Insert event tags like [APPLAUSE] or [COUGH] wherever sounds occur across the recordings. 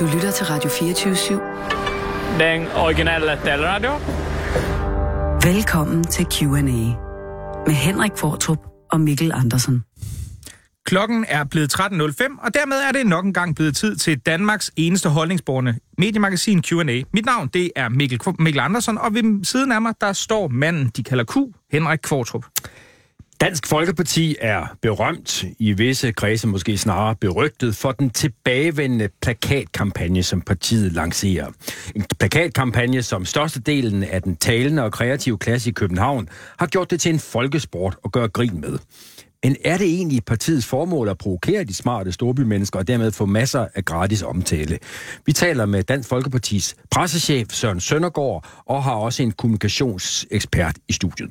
Du lytter til Radio 24-7. Den originale taleradio. Velkommen til Q&A med Henrik Fortrup og Mikkel Andersen. Klokken er blevet 13.05, og dermed er det nok en gang blevet tid til Danmarks eneste holdningsborgende mediemagasin Q&A. Mit navn, det er Mikkel, Mikkel Andersen, og ved siden af mig, der står manden, de kalder Q, Henrik Kvartrup. Dansk Folkeparti er berømt, i visse kredse måske snarere berygtet, for den tilbagevendende plakatkampagne, som partiet lancerer. En plakatkampagne, som størstedelen af den talende og kreative klasse i København har gjort det til en folkesport at gøre grin med. Men er det egentlig partiets formål at provokere de smarte storbymennesker og dermed få masser af gratis omtale? Vi taler med Dansk Folkepartis pressechef Søren Søndergaard og har også en kommunikationsekspert i studiet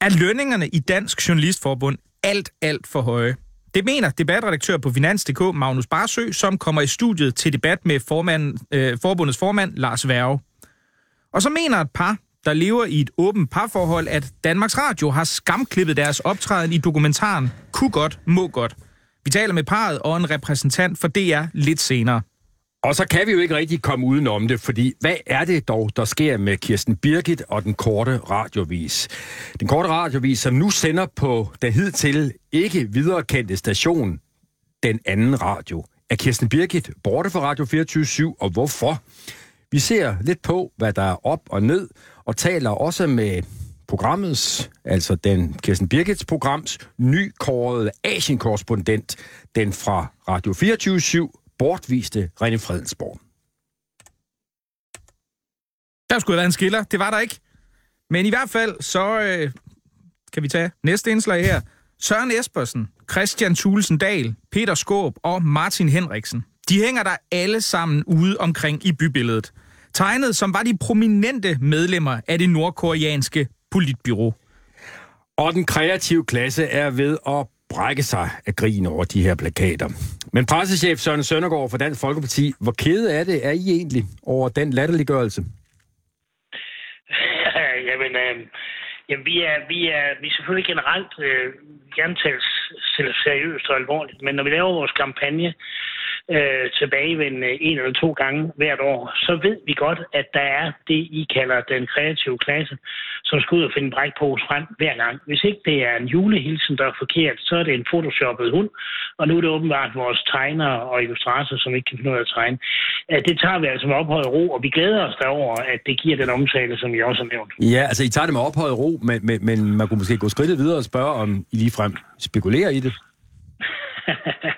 er lønningerne i Dansk Journalistforbund alt, alt for høje. Det mener debatredaktør på Finans.dk Magnus Barsø, som kommer i studiet til debat med formand, øh, forbundets formand Lars Værge. Og så mener et par, der lever i et åbent parforhold, at Danmarks Radio har skamklippet deres optræden i dokumentaren Ku godt, må godt. Vi taler med parret og en repræsentant for DR lidt senere. Og så kan vi jo ikke rigtig komme udenom det, fordi hvad er det dog, der sker med Kirsten Birgit og den korte radiovis? Den korte radiovis, som nu sender på den hidtil ikke viderekendte station, den anden radio. Er Kirsten Birgit borte fra Radio 24 og hvorfor? Vi ser lidt på, hvad der er op og ned, og taler også med programmets, altså den Kirsten Birgits programs, nykårede Asien-korrespondent, den fra Radio 24 bortviste René Fredensborg. Der skulle have været en skiller. Det var der ikke. Men i hvert fald, så øh, kan vi tage næste indslag her. Søren Espersen, Christian Thulesen Dahl, Peter Skåb og Martin Henriksen. De hænger der alle sammen ude omkring i bybilledet. Tegnet som var de prominente medlemmer af det nordkoreanske politbyrå. Og den kreative klasse er ved at brække sig af grin over de her plakater. Men pressechef Søren Søndergaard fra Dansk Folkeparti, hvor kede er det er I egentlig over den latterliggørelse? [LAUGHS] jamen, øh, jamen vi, er, vi, er, vi er selvfølgelig generelt øh, gerne tales seriøst og alvorligt, men når vi laver vores kampagne, øh, tilbagevendende en eller to gange hvert år, så ved vi godt, at der er det, I kalder den kreative klasse, som skal ud og finde brækpose frem hver gang. Hvis ikke det er en julehilsen, der er forkert, så er det en photoshoppet hund, og nu er det åbenbart vores tegner og illustrator, som ikke kan finde ud af at tegne. Det tager vi altså med ophøjet ro, og vi glæder os derover, at det giver den omtale, som I også har nævnt. Ja, altså I tager det med ophøjet ro, men, men, men man kunne måske gå skridtet videre og spørge, om I ligefrem spekulerer i det? [LAUGHS]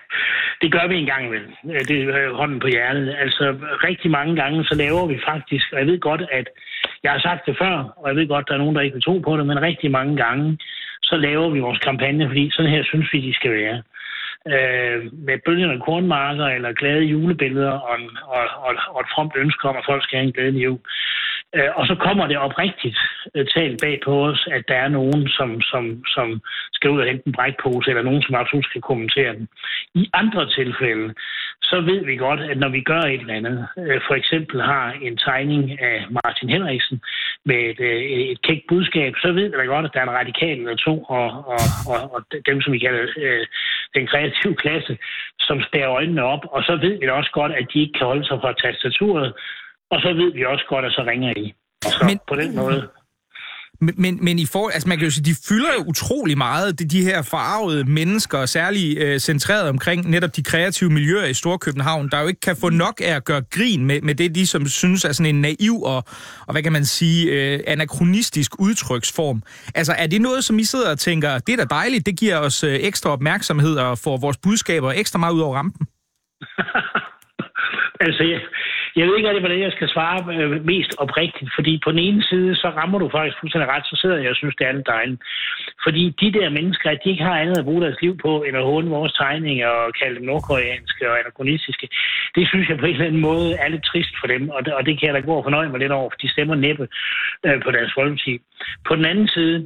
det gør vi en gang imellem. Det er hånden på hjertet. Altså rigtig mange gange, så laver vi faktisk, og jeg ved godt, at jeg har sagt det før, og jeg ved godt, at der er nogen, der ikke vil tro på det, men rigtig mange gange, så laver vi vores kampagne, fordi sådan her synes vi, de skal være. Øh, med bølgende kornmarker eller glade julebilleder og, en, og, og, og et fromt ønske om, at folk skal have en glædelig jul. Øh, og så kommer det oprigtigt øh, talt bag på os, at der er nogen, som, som, som skal ud og hente en brækpose, eller nogen, som absolut skal kommentere den. I andre tilfælde, så ved vi godt, at når vi gør et eller andet, øh, for eksempel har en tegning af Martin Henriksen med et, et kægt budskab, så ved vi da godt, at der er en radikal eller to, og, og, og, og dem, som vi kalder øh, den kreative klasse, som spærer øjnene op, og så ved vi da også godt, at de ikke kan holde sig fra tastaturet, og så ved vi også godt, at så ringer I. Så men, på den måde... Men, men, men i for, altså man kan jo sige, de fylder jo utrolig meget, de, de her farvede mennesker, særligt øh, centreret omkring netop de kreative miljøer i Storkøbenhavn, der jo ikke kan få nok af at gøre grin med, med det, de som synes er sådan en naiv og, og hvad kan man sige, øh, anachronistisk udtryksform. Altså er det noget, som I sidder og tænker, det er da dejligt, det giver os øh, ekstra opmærksomhed og får vores budskaber ekstra meget ud over rampen? [LAUGHS] altså, jeg, jeg ved ikke rigtig, hvordan jeg skal svare øh, mest oprigtigt, fordi på den ene side, så rammer du faktisk fuldstændig ret, så sidder jeg og synes, det er en dejlig. Fordi de der mennesker, de ikke har andet at bruge deres liv på, end at håne vores tegninger og kalde dem nordkoreanske og anachronistiske, det synes jeg på en eller anden måde er lidt trist for dem, og det, og det kan jeg da gå og fornøje mig lidt over, for de stemmer næppe øh, på deres folkeparti. På den anden side,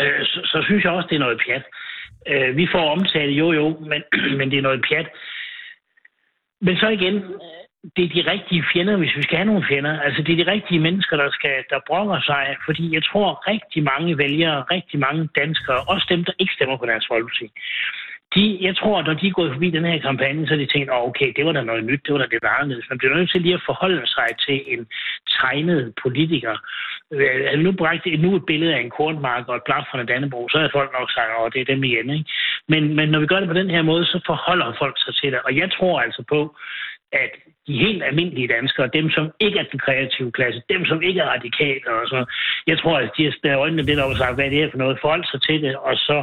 øh, så, så synes jeg også, det er noget pjat. Øh, vi får omtale, jo jo, men, [CLEARS THROAT] men det er noget pjat. Men så igen, det er de rigtige fjender, hvis vi skal have nogle fjender. Altså, det er de rigtige mennesker, der, skal, der brokker sig, fordi jeg tror, rigtig mange vælgere, rigtig mange danskere, også dem, der ikke stemmer på deres folkeparti, de, jeg tror, når de er gået forbi den her kampagne, så har de tænkt, oh, okay, det var da noget nyt, det var da det anderledes. Man bliver nødt til lige at forholde sig til en tegnet politiker. Øh, altså, nu bragt nu et billede af en kornmark og et blafrende Dannebro, så havde folk nok sagt, at oh, det er dem igen. Ikke? Men, men når vi gør det på den her måde, så forholder folk sig til det. Og jeg tror altså på, at de helt almindelige danskere, dem som ikke er den kreative klasse, dem som ikke er radikale og så, jeg tror, at de har spærret øjnene lidt over og sagt, hvad det er for noget, forhold sig til det, og så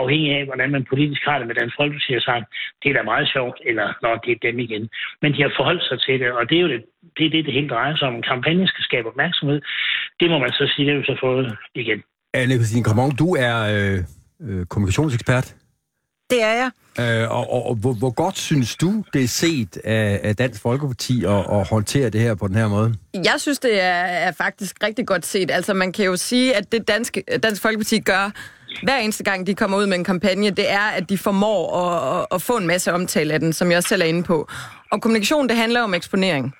afhængig af, hvordan man politisk har det med Dansk Folkeparti, har sagt, det er da meget sjovt, eller når det er dem igen. Men de har forholdt sig til det, og det er jo det, det, er det, det hele drejer sig om. Kampagnen skal skabe opmærksomhed. Det må man så sige, det har vi så fået igen. Anne-Christine Kramon, du er øh, øh kommunikationsekspert. Det er jeg. Øh, og og, og hvor, hvor godt synes du, det er set af, af Dansk Folkeparti at, at håndtere det her på den her måde? Jeg synes, det er, er faktisk rigtig godt set. Altså, man kan jo sige, at det danske, Dansk Folkeparti gør hver eneste gang, de kommer ud med en kampagne, det er, at de formår at, at, at få en masse omtale af den, som jeg selv er inde på. Og kommunikation, det handler om eksponering.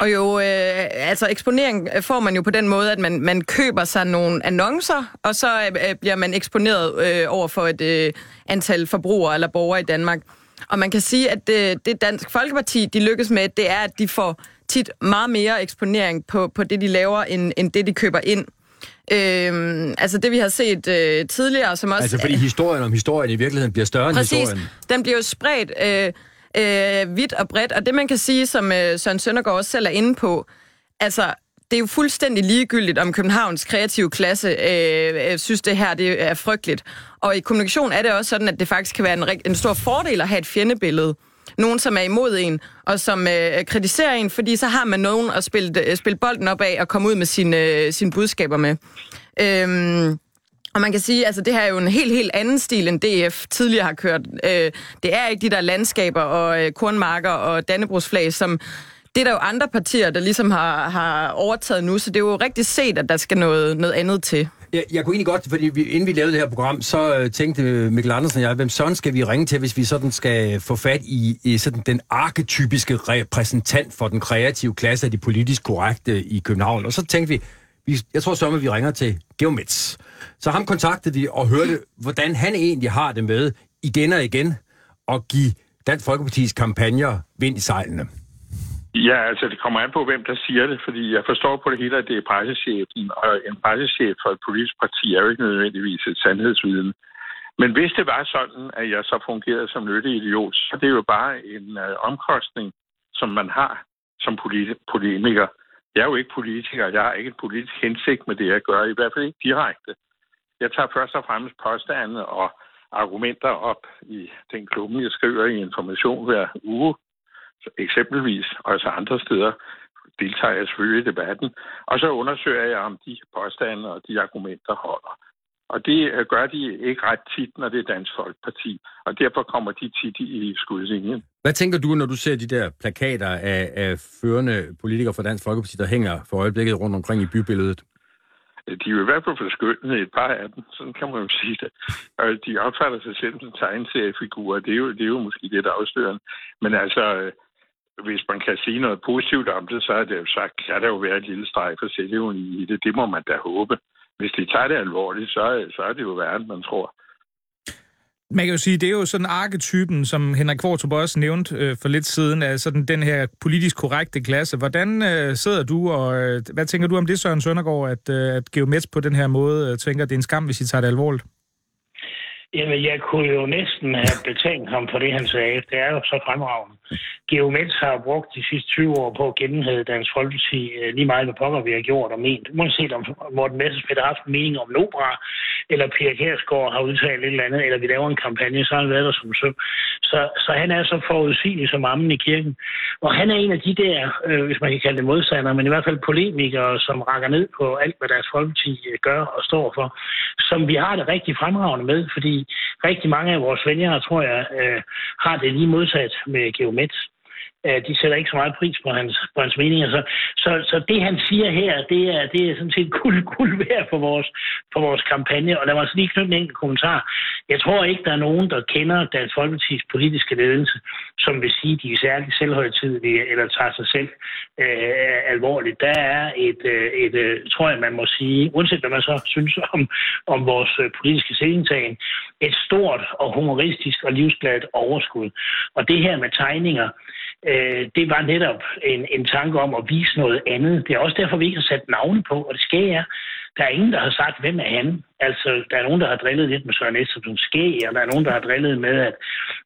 Og jo, øh, altså eksponering får man jo på den måde, at man, man køber sig nogle annoncer, og så øh, bliver man eksponeret øh, over for et øh, antal forbrugere eller borgere i Danmark. Og man kan sige, at det, det Dansk Folkeparti, de lykkes med, det er, at de får tit meget mere eksponering på, på det, de laver, end, end det, de køber ind. Øhm, altså det, vi har set øh, tidligere, som også... Altså fordi historien om historien i virkeligheden bliver større præcis, end historien. den bliver jo spredt... Øh, øh, vidt og bredt. Og det, man kan sige, som øh, Søren Søndergaard også selv er inde på, altså, det er jo fuldstændig ligegyldigt, om Københavns kreative klasse øh, øh synes, det her det er frygteligt. Og i kommunikation er det også sådan, at det faktisk kan være en, en stor fordel at have et fjendebillede. Nogen, som er imod en, og som øh, kritiserer en, fordi så har man nogen at spille, øh, spille bolden op af og komme ud med sine, øh, sine budskaber med. Øhm, og man kan sige, at altså, det her er jo en helt, helt anden stil, end DF tidligere har kørt. Øh, det er ikke de der landskaber og øh, kornmarker og dannebrugsflag, som det er der jo andre partier, der ligesom har, har overtaget nu, så det er jo rigtig set, at der skal noget, noget andet til. Jeg, jeg kunne egentlig godt, fordi vi, inden vi lavede det her program, så øh, tænkte Mikkel Andersen og jeg, hvem sådan skal vi ringe til, hvis vi sådan skal øh, få fat i, i sådan den arketypiske repræsentant for den kreative klasse af de politisk korrekte i København. Og så tænkte vi, vi jeg tror så, at vi ringer til Geomets. Så ham kontaktede de og hørte, hvordan han egentlig har det med igen og igen at give Dansk Folkepartis kampagner vind i sejlene. Ja, altså det kommer an på, hvem der siger det, fordi jeg forstår på det hele, at det er pressechefen, og en pressechef for et politisk parti er jo ikke nødvendigvis et sandhedsviden. Men hvis det var sådan, at jeg så fungerede som nytteidiot, så er det jo bare en øh, omkostning, som man har som politi- polemiker. Jeg er jo ikke politiker, jeg har ikke en politisk hensigt med det, jeg gør, i hvert fald ikke direkte. Jeg tager først og fremmest påstande og argumenter op i den klubben, jeg skriver i information hver uge, eksempelvis, og altså andre steder deltager jeg selvfølgelig i debatten, og så undersøger jeg, om de påstande og de argumenter holder. Og det øh, gør de ikke ret tit, når det er Dansk Folkeparti, og derfor kommer de tit i skudlinjen. Hvad tænker du, når du ser de der plakater af, af førende politikere fra Dansk Folkeparti, der hænger for øjeblikket rundt omkring i bybilledet? De er jo i hvert fald forskyndende et par af dem, sådan kan man jo sige det. Og de opfatter sig selv som tegneseriefigurer, det er jo, det er jo måske lidt afslørende. Men altså, øh, hvis man kan sige noget positivt om det, så er det jo sagt, kan der jo være et lille streg for selvjævn i det. Det må man da håbe. Hvis de tager det alvorligt, så, så er det jo værre, end man tror. Man kan jo sige, det er jo sådan arketypen, som Henrik Kvartrup også nævnte øh, for lidt siden, af sådan den her politisk korrekte klasse. Hvordan øh, sidder du, og øh, hvad tænker du om det, Søren Søndergaard, at, øh, at Geomets på den her måde øh, tænker, at det er en skam, hvis I tager det alvorligt? Jamen, jeg kunne jo næsten have betænkt ham for det, han sagde. Det er jo så fremragende. Geomets har brugt de sidste 20 år på at gennemhæde Dansk Folkeparti øh, lige meget, hvad pokker vi har gjort og ment. Uanset om Morten Messerschmidt har haft en mening om Nobra, eller Pia Kærsgaard har udtalt et eller andet, eller vi laver en kampagne, så har han været der som søm. Så, så han er så forudsigelig som ammen i kirken. Og han er en af de der, øh, hvis man kan kalde det modstandere, men i hvert fald polemikere, som rækker ned på alt, hvad Dansk Folkeparti øh, gør og står for, som vi har det rigtig fremragende med, fordi rigtig mange af vores vælgere, tror jeg, øh, har det lige modsat med Geomet. Øh, de sætter ikke så meget pris på hans, på hans meninger. Så, så, så det, han siger her, det er, det er sådan set guld, [LAUGHS] guld værd for vores, for vores kampagne. Og lad mig så lige knytte en enkelt kommentar. Jeg tror ikke, der er nogen, der kender Dansk Folkeparti's politiske ledelse, som vil sige, at de er særligt selvhøjtidlige eller tager sig selv øh, alvorligt. Der er et, øh, et, øh, tror jeg, man må sige, uanset hvad man så synes om, om vores øh, politiske stillingtagen, et stort og humoristisk og livsgladt overskud. Og det her med tegninger, øh, det var netop en, en tanke om at vise noget andet. Det er også derfor, vi ikke har sat navne på, og det skal jeg. Der er ingen, der har sagt, hvem er han. Altså, der er nogen, der har drillet lidt med Søren Espersen ske, og der er nogen, der har drillet med, at,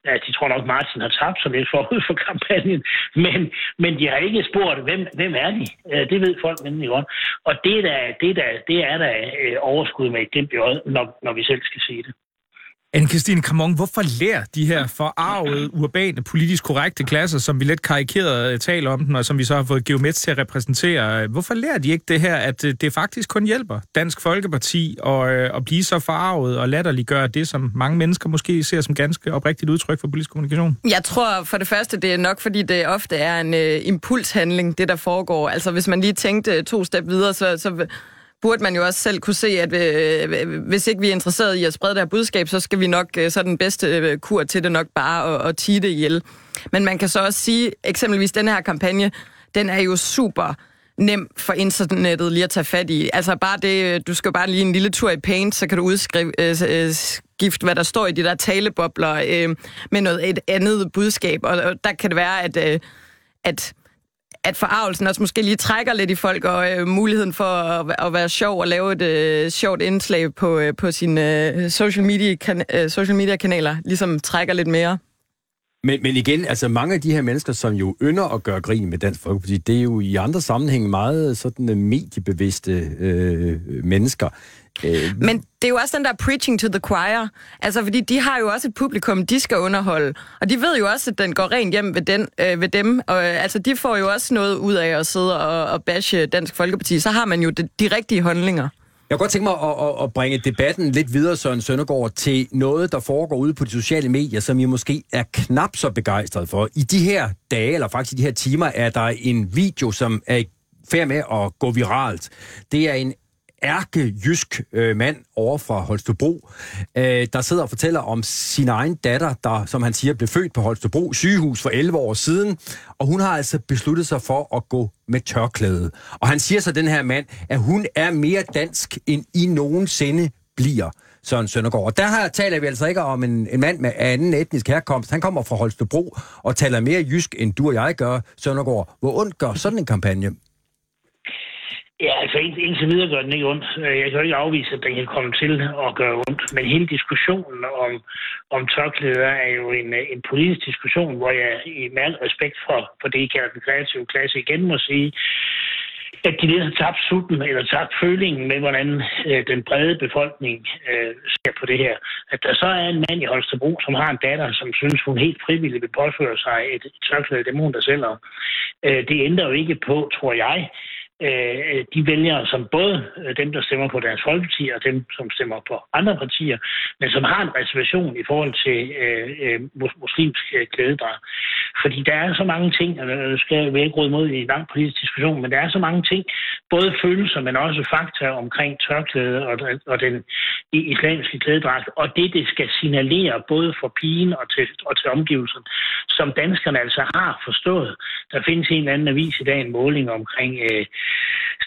at de tror nok, Martin har tabt sig lidt forud for kampagnen. Men, men de har ikke spurgt, hvem, hvem er de? Øh, det ved folk nemlig godt. Og det, der, det, der, det er der øh, overskud med et glimt i øjet, når, når vi selv skal sige det. Anne-Christine Kramon, hvorfor lærer de her forarvede, urbane, politisk korrekte klasser, som vi lidt karikeret øh, taler om den, og som vi så har fået Geomets til at repræsentere, øh, hvorfor lærer de ikke det her, at øh, det faktisk kun hjælper Dansk Folkeparti at, at blive så forarvet og latterliggøre det, som mange mennesker måske ser som ganske oprigtigt udtryk for politisk kommunikation? Jeg tror for det første, det er nok, fordi det ofte er en uh, impulshandling, det der foregår. Altså hvis man lige tænkte to step videre, så, så burde man jo også selv kunne se, at øh, øh, hvis ikke vi er interesseret i at sprede det her budskab, så skal vi nok, øh, så den bedste øh, kur til det nok bare at, at tige det ihjel. Men man kan så også sige, eksempelvis den her kampagne, den er jo super nem for internettet lige at tage fat i. Altså bare det, øh, du skal bare lige en lille tur i Paint, så kan du udskrive, øh, øh, skift, hvad der står i de der talebobler øh, med noget et andet budskab. Og, og der kan det være, at, øh, at at forarvelsen også måske lige trækker lidt i folk, og øh, muligheden for at, at være sjov og lave et øh, sjovt indslag på, øh, på sine øh, social, media kan, øh, social media kanaler, ligesom trækker lidt mere. Men, men igen, altså mange af de her mennesker, som jo ynder at gøre grin med Dansk Folkeparti, det er jo i andre sammenhænge meget sådan mediebevidste øh, mennesker. Øh, Men det er jo også den der preaching to the choir. Altså, fordi de har jo også et publikum, de skal underholde. Og de ved jo også, at den går rent hjem ved, den, øh, ved dem. Og øh, altså, de får jo også noget ud af at sidde og, og bashe Dansk Folkeparti. Så har man jo de, de rigtige holdninger. Jeg kunne godt tænke mig at, at, at bringe debatten lidt videre, Søren Søndergaard, til noget, der foregår ude på de sociale medier, som I måske er knap så begejstret for. I de her dage, eller faktisk i de her timer, er der en video, som er færd med at gå viralt. Det er en ærkejysk øh, mand over fra Holstebro, øh, der sidder og fortæller om sin egen datter, der, som han siger, blev født på Holstebro sygehus for 11 år siden, og hun har altså besluttet sig for at gå med tørklæde. Og han siger så, den her mand, at hun er mere dansk, end I nogensinde bliver. Søren Søndergaard. Og der her taler vi altså ikke om en, en mand med anden etnisk herkomst. Han kommer fra Holstebro og taler mere jysk, end du og jeg gør, Søndergaard. Hvor ondt gør sådan en kampagne? Ja, altså indtil videre gør den ikke ondt. Øh, jeg kan jo ikke afvise, at den kan komme til at gøre ondt. Men hele diskussionen om, om tørklæder er jo en, øh, en politisk diskussion, hvor jeg i med al respekt for, for det, I kalder den kreative klasse, igen må sige, at de lidt har tabt sutten eller tabt følingen med, hvordan øh, den brede befolkning øh, ser på det her. At der så er en mand i Holstebro, som har en datter, som synes, hun helt frivilligt vil påføre sig et, et tørklæde, det må hun da selv om. Øh, det ændrer jo ikke på, tror jeg, Øh, øh, de vælgere, som både øh, dem, der stemmer på deres folkeparti, og dem, som stemmer på andre partier, men som har en reservation i forhold til øh, øh muslimsk klædedrag. Fordi der er så mange ting, og nu skal jeg ikke råde mod i en lang politisk diskussion, men der er så mange ting, både følelser, men også fakta omkring tørklæde og, og den islamiske klædedragt, og det, det skal signalere både for pigen og til, og til omgivelserne, som danskerne altså har forstået. Der findes en eller anden avis i dag, en måling omkring øh,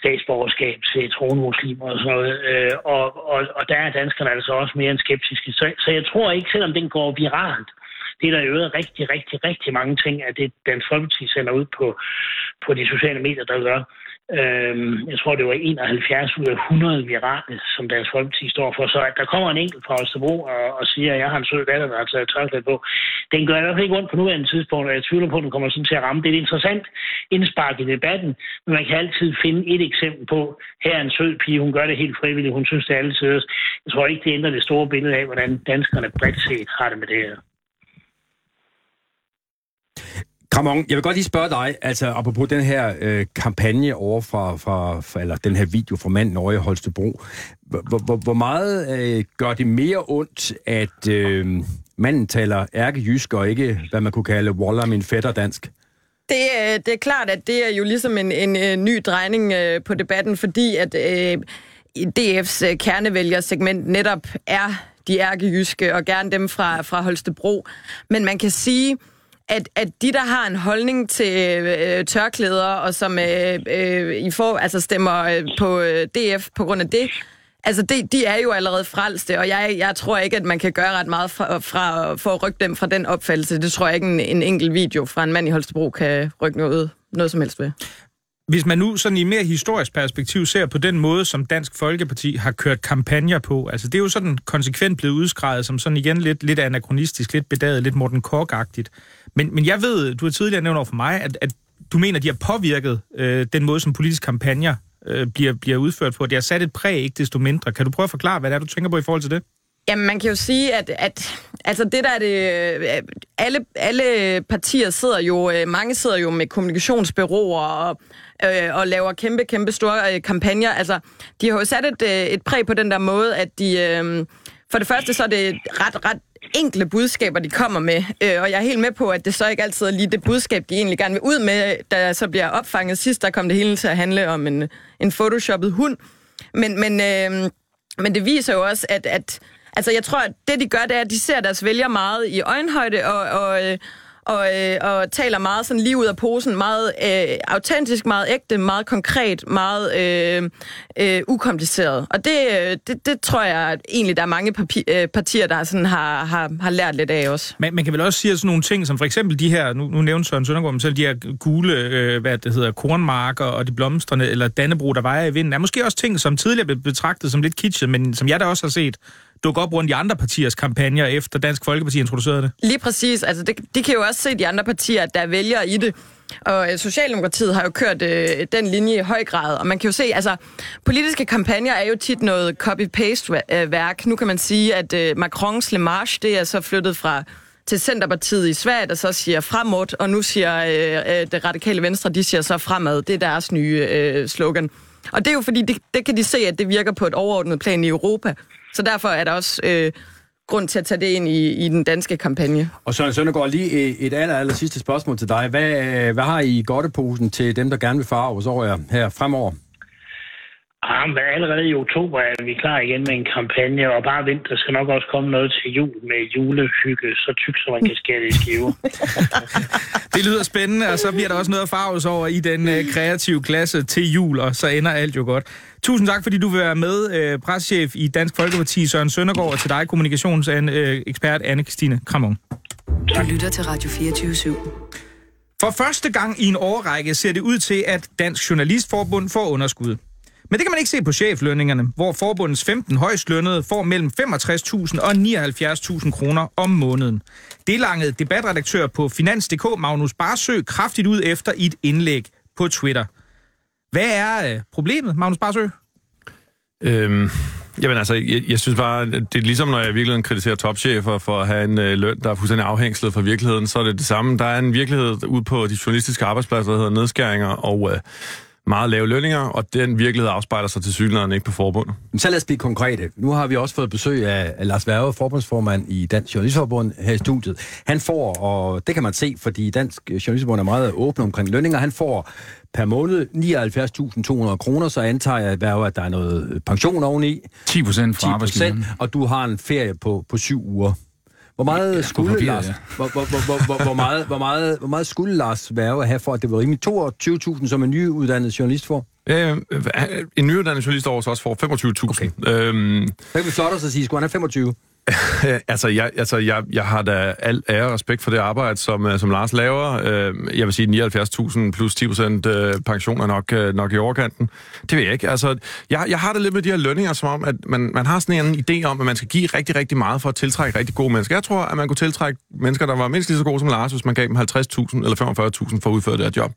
statsborgerskab til tronmuslimer og sådan noget. Øh, og, og, og der er danskerne altså også mere end skeptiske. Så, så jeg tror ikke, selvom den går viralt, det er der jo rigtig, rigtig, rigtig mange ting, at det Dansk Folkeparti sender ud på, på de sociale medier, der gør. Øhm, jeg tror, det var 71 ud af 100 virale, som Dansk Folkeparti står for. Så at der kommer en enkelt fra Østerbro og, og siger, at jeg har en sød datter, der har taget tørklæde på, den gør i hvert fald ikke ondt på nuværende tidspunkt, og jeg tvivler på, at den kommer sådan til at ramme. Det er et interessant indspark i debatten, men man kan altid finde et eksempel på, her er en sød pige, hun gør det helt frivilligt, hun synes det er altid. Jeg tror ikke, det ændrer det store billede af, hvordan danskerne bredt set har det med det her. Kramon, jeg vil godt lige spørge dig, altså apropos den her øh, kampagne over fra, fra, fra, eller den her video fra manden over i Holstebro. Hvor, hvor, hvor meget øh, gør det mere ondt, at øh, manden taler ærkejysk og ikke, hvad man kunne kalde Waller min fætter dansk? Det, øh, det er klart, at det er jo ligesom en, en, en ny drejning øh, på debatten, fordi at øh, DF's øh, kernevælgersegment netop er de ærkejyske, og gerne dem fra, fra Holstebro. Men man kan sige, at, at at de, der har en holdning til øh, tørklæder, og som øh, øh, I får, altså stemmer øh, på øh, DF på grund af det, altså de, de er jo allerede frelste, og jeg, jeg tror ikke, at man kan gøre ret meget fra, fra, for at rykke dem fra den opfattelse. Det tror jeg ikke, en, en enkelt video fra en mand i Holstebro kan rykke noget, noget som helst ved. Hvis man nu sådan i mere historisk perspektiv ser på den måde, som Dansk Folkeparti har kørt kampagner på, altså det er jo sådan konsekvent blevet udskrevet som sådan igen lidt, lidt anachronistisk, lidt bedaget, lidt Morten Kork-agtigt. Men, men jeg ved, du har tidligere nævnt over for mig, at, at du mener, at de har påvirket øh, den måde, som politiske kampagner øh, bliver, bliver udført på. Det har sat et præg, ikke desto mindre. Kan du prøve at forklare, hvad det er, du tænker på i forhold til det? Jamen, man kan jo sige, at, at altså det der er det... Øh, alle, alle partier sidder jo... Øh, mange sidder jo med kommunikationsbyråer og, øh, og laver kæmpe, kæmpe store øh, kampagner. Altså, de har jo sat et, øh, et præg på den der måde, at de... Øh, for det første, så er det ret, ret enkle budskaber, de kommer med. Øh, og jeg er helt med på, at det så ikke altid er lige det budskab, de egentlig gerne vil ud med, der så bliver opfanget. Sidst, der kom det hele til at handle om en, en photoshoppet hund. Men, men, øh, men det viser jo også, at, at altså, jeg tror, at det, de gør, det er, at de ser deres vælger meget i øjenhøjde, og, og, øh, og, øh, og taler meget sådan lige ud af posen, meget øh, autentisk, meget ægte, meget konkret, meget øh, øh, ukompliceret. Og det, øh, det, det tror jeg at egentlig, der er mange papi- øh, partier, der sådan har, har, har lært lidt af også. Men man kan vel også sige at sådan nogle ting, som for eksempel de her, nu, nu nævnte Søren Søndergaard selv, de her gule, øh, hvad det hedder, kornmarker og de blomstrende, eller Dannebro, der vejer i vinden, er måske også ting, som tidligere blev betragtet som lidt kitschet, men som jeg da også har set dukke op rundt i andre partiers kampagner, efter Dansk Folkeparti introducerede det. Lige præcis. Altså, det, de kan jo også se de andre partier, at der vælger i det. Og øh, Socialdemokratiet har jo kørt øh, den linje i høj grad, og man kan jo se, altså, politiske kampagner er jo tit noget copy-paste-værk. Øh, nu kan man sige, at øh, Macrons Le Marche, det er så flyttet fra til Centerpartiet i Sverige, der så siger fremad, og nu siger øh, øh, det radikale venstre, de siger så fremad. Det er deres nye øh, slogan. Og det er jo fordi, det, det kan de se, at det virker på et overordnet plan i Europa. Så derfor er der også øh, grund til at tage det ind i, i den danske kampagne. Og Søren Søndergaard, lige øh, et aller, aller sidste spørgsmål til dig. Hvad, øh, hvad har I i godteposen til dem, der gerne vil farves over jer her fremover? Ah, men allerede i oktober er vi klar igen med en kampagne, og bare vent, der skal nok også komme noget til jul med julehygge, så tyk, så man kan skære det i skiver. [LAUGHS] Det lyder spændende, og så bliver der også noget at farves over i den øh, kreative klasse til jul, og så ender alt jo godt. Tusind tak, fordi du vil være med, øh, preschef i Dansk Folkeparti, Søren Søndergaard, og til dig, kommunikationsekspert Anne-Christine Kramon. Du lytter til Radio 24 /7. For første gang i en årrække ser det ud til, at Dansk Journalistforbund får underskud. Men det kan man ikke se på cheflønningerne, hvor forbundets 15 højst lønnede får mellem 65.000 og 79.000 kroner om måneden. Det langede debatredaktør på Finans.dk Magnus Barsø kraftigt ud efter i et indlæg på Twitter. Hvad er øh, problemet, Magnus Barsø? Øhm, jamen altså, jeg, jeg synes bare, det er ligesom, når jeg virkelig kritiserer topchefer for at have en øh, løn, der er fuldstændig afhængslet fra virkeligheden, så er det det samme. Der er en virkelighed ude på de journalistiske arbejdspladser, der hedder nedskæringer, og øh, meget lave lønninger, og den virkelighed afspejler sig til synligheden ikke på forbundet. Men så lad os blive konkrete. Nu har vi også fået besøg af Lars Værge, forbundsformand i Dansk Journalistforbund her i studiet. Han får, og det kan man se, fordi Dansk Journalistforbund er meget åbne omkring lønninger, han får per måned 79.200 kroner, så antager jeg, Værge, at der er noget pension oveni. 10 procent fra 10 arbejdsgiveren. og du har en ferie på, på syv uger. Hvor meget, skulle Lars, hvor, hvor, hvor, meget, hvor, meget, hvor meget skulle Lars Værge have for, at det var rimeligt? 22.000, som en nyuddannet journalist får? Øh, en nyuddannet journalist over også får 25.000. Okay. Øhm, Så kan vi flotte os og sige, skulle han have 25? [LAUGHS] altså, jeg, altså jeg, jeg har da al ære og respekt for det arbejde, som, øh, som Lars laver. Øh, jeg vil sige, 79.000 plus 10 procent øh, pension er nok, nok i overkanten. Det ved jeg ikke. Altså, jeg, jeg har det lidt med de her lønninger, som om, at man, man har sådan en idé om, at man skal give rigtig, rigtig meget for at tiltrække rigtig gode mennesker. Jeg tror, at man kunne tiltrække mennesker, der var mindst lige så gode som Lars, hvis man gav dem 50.000 eller 45.000 for at udføre det her job.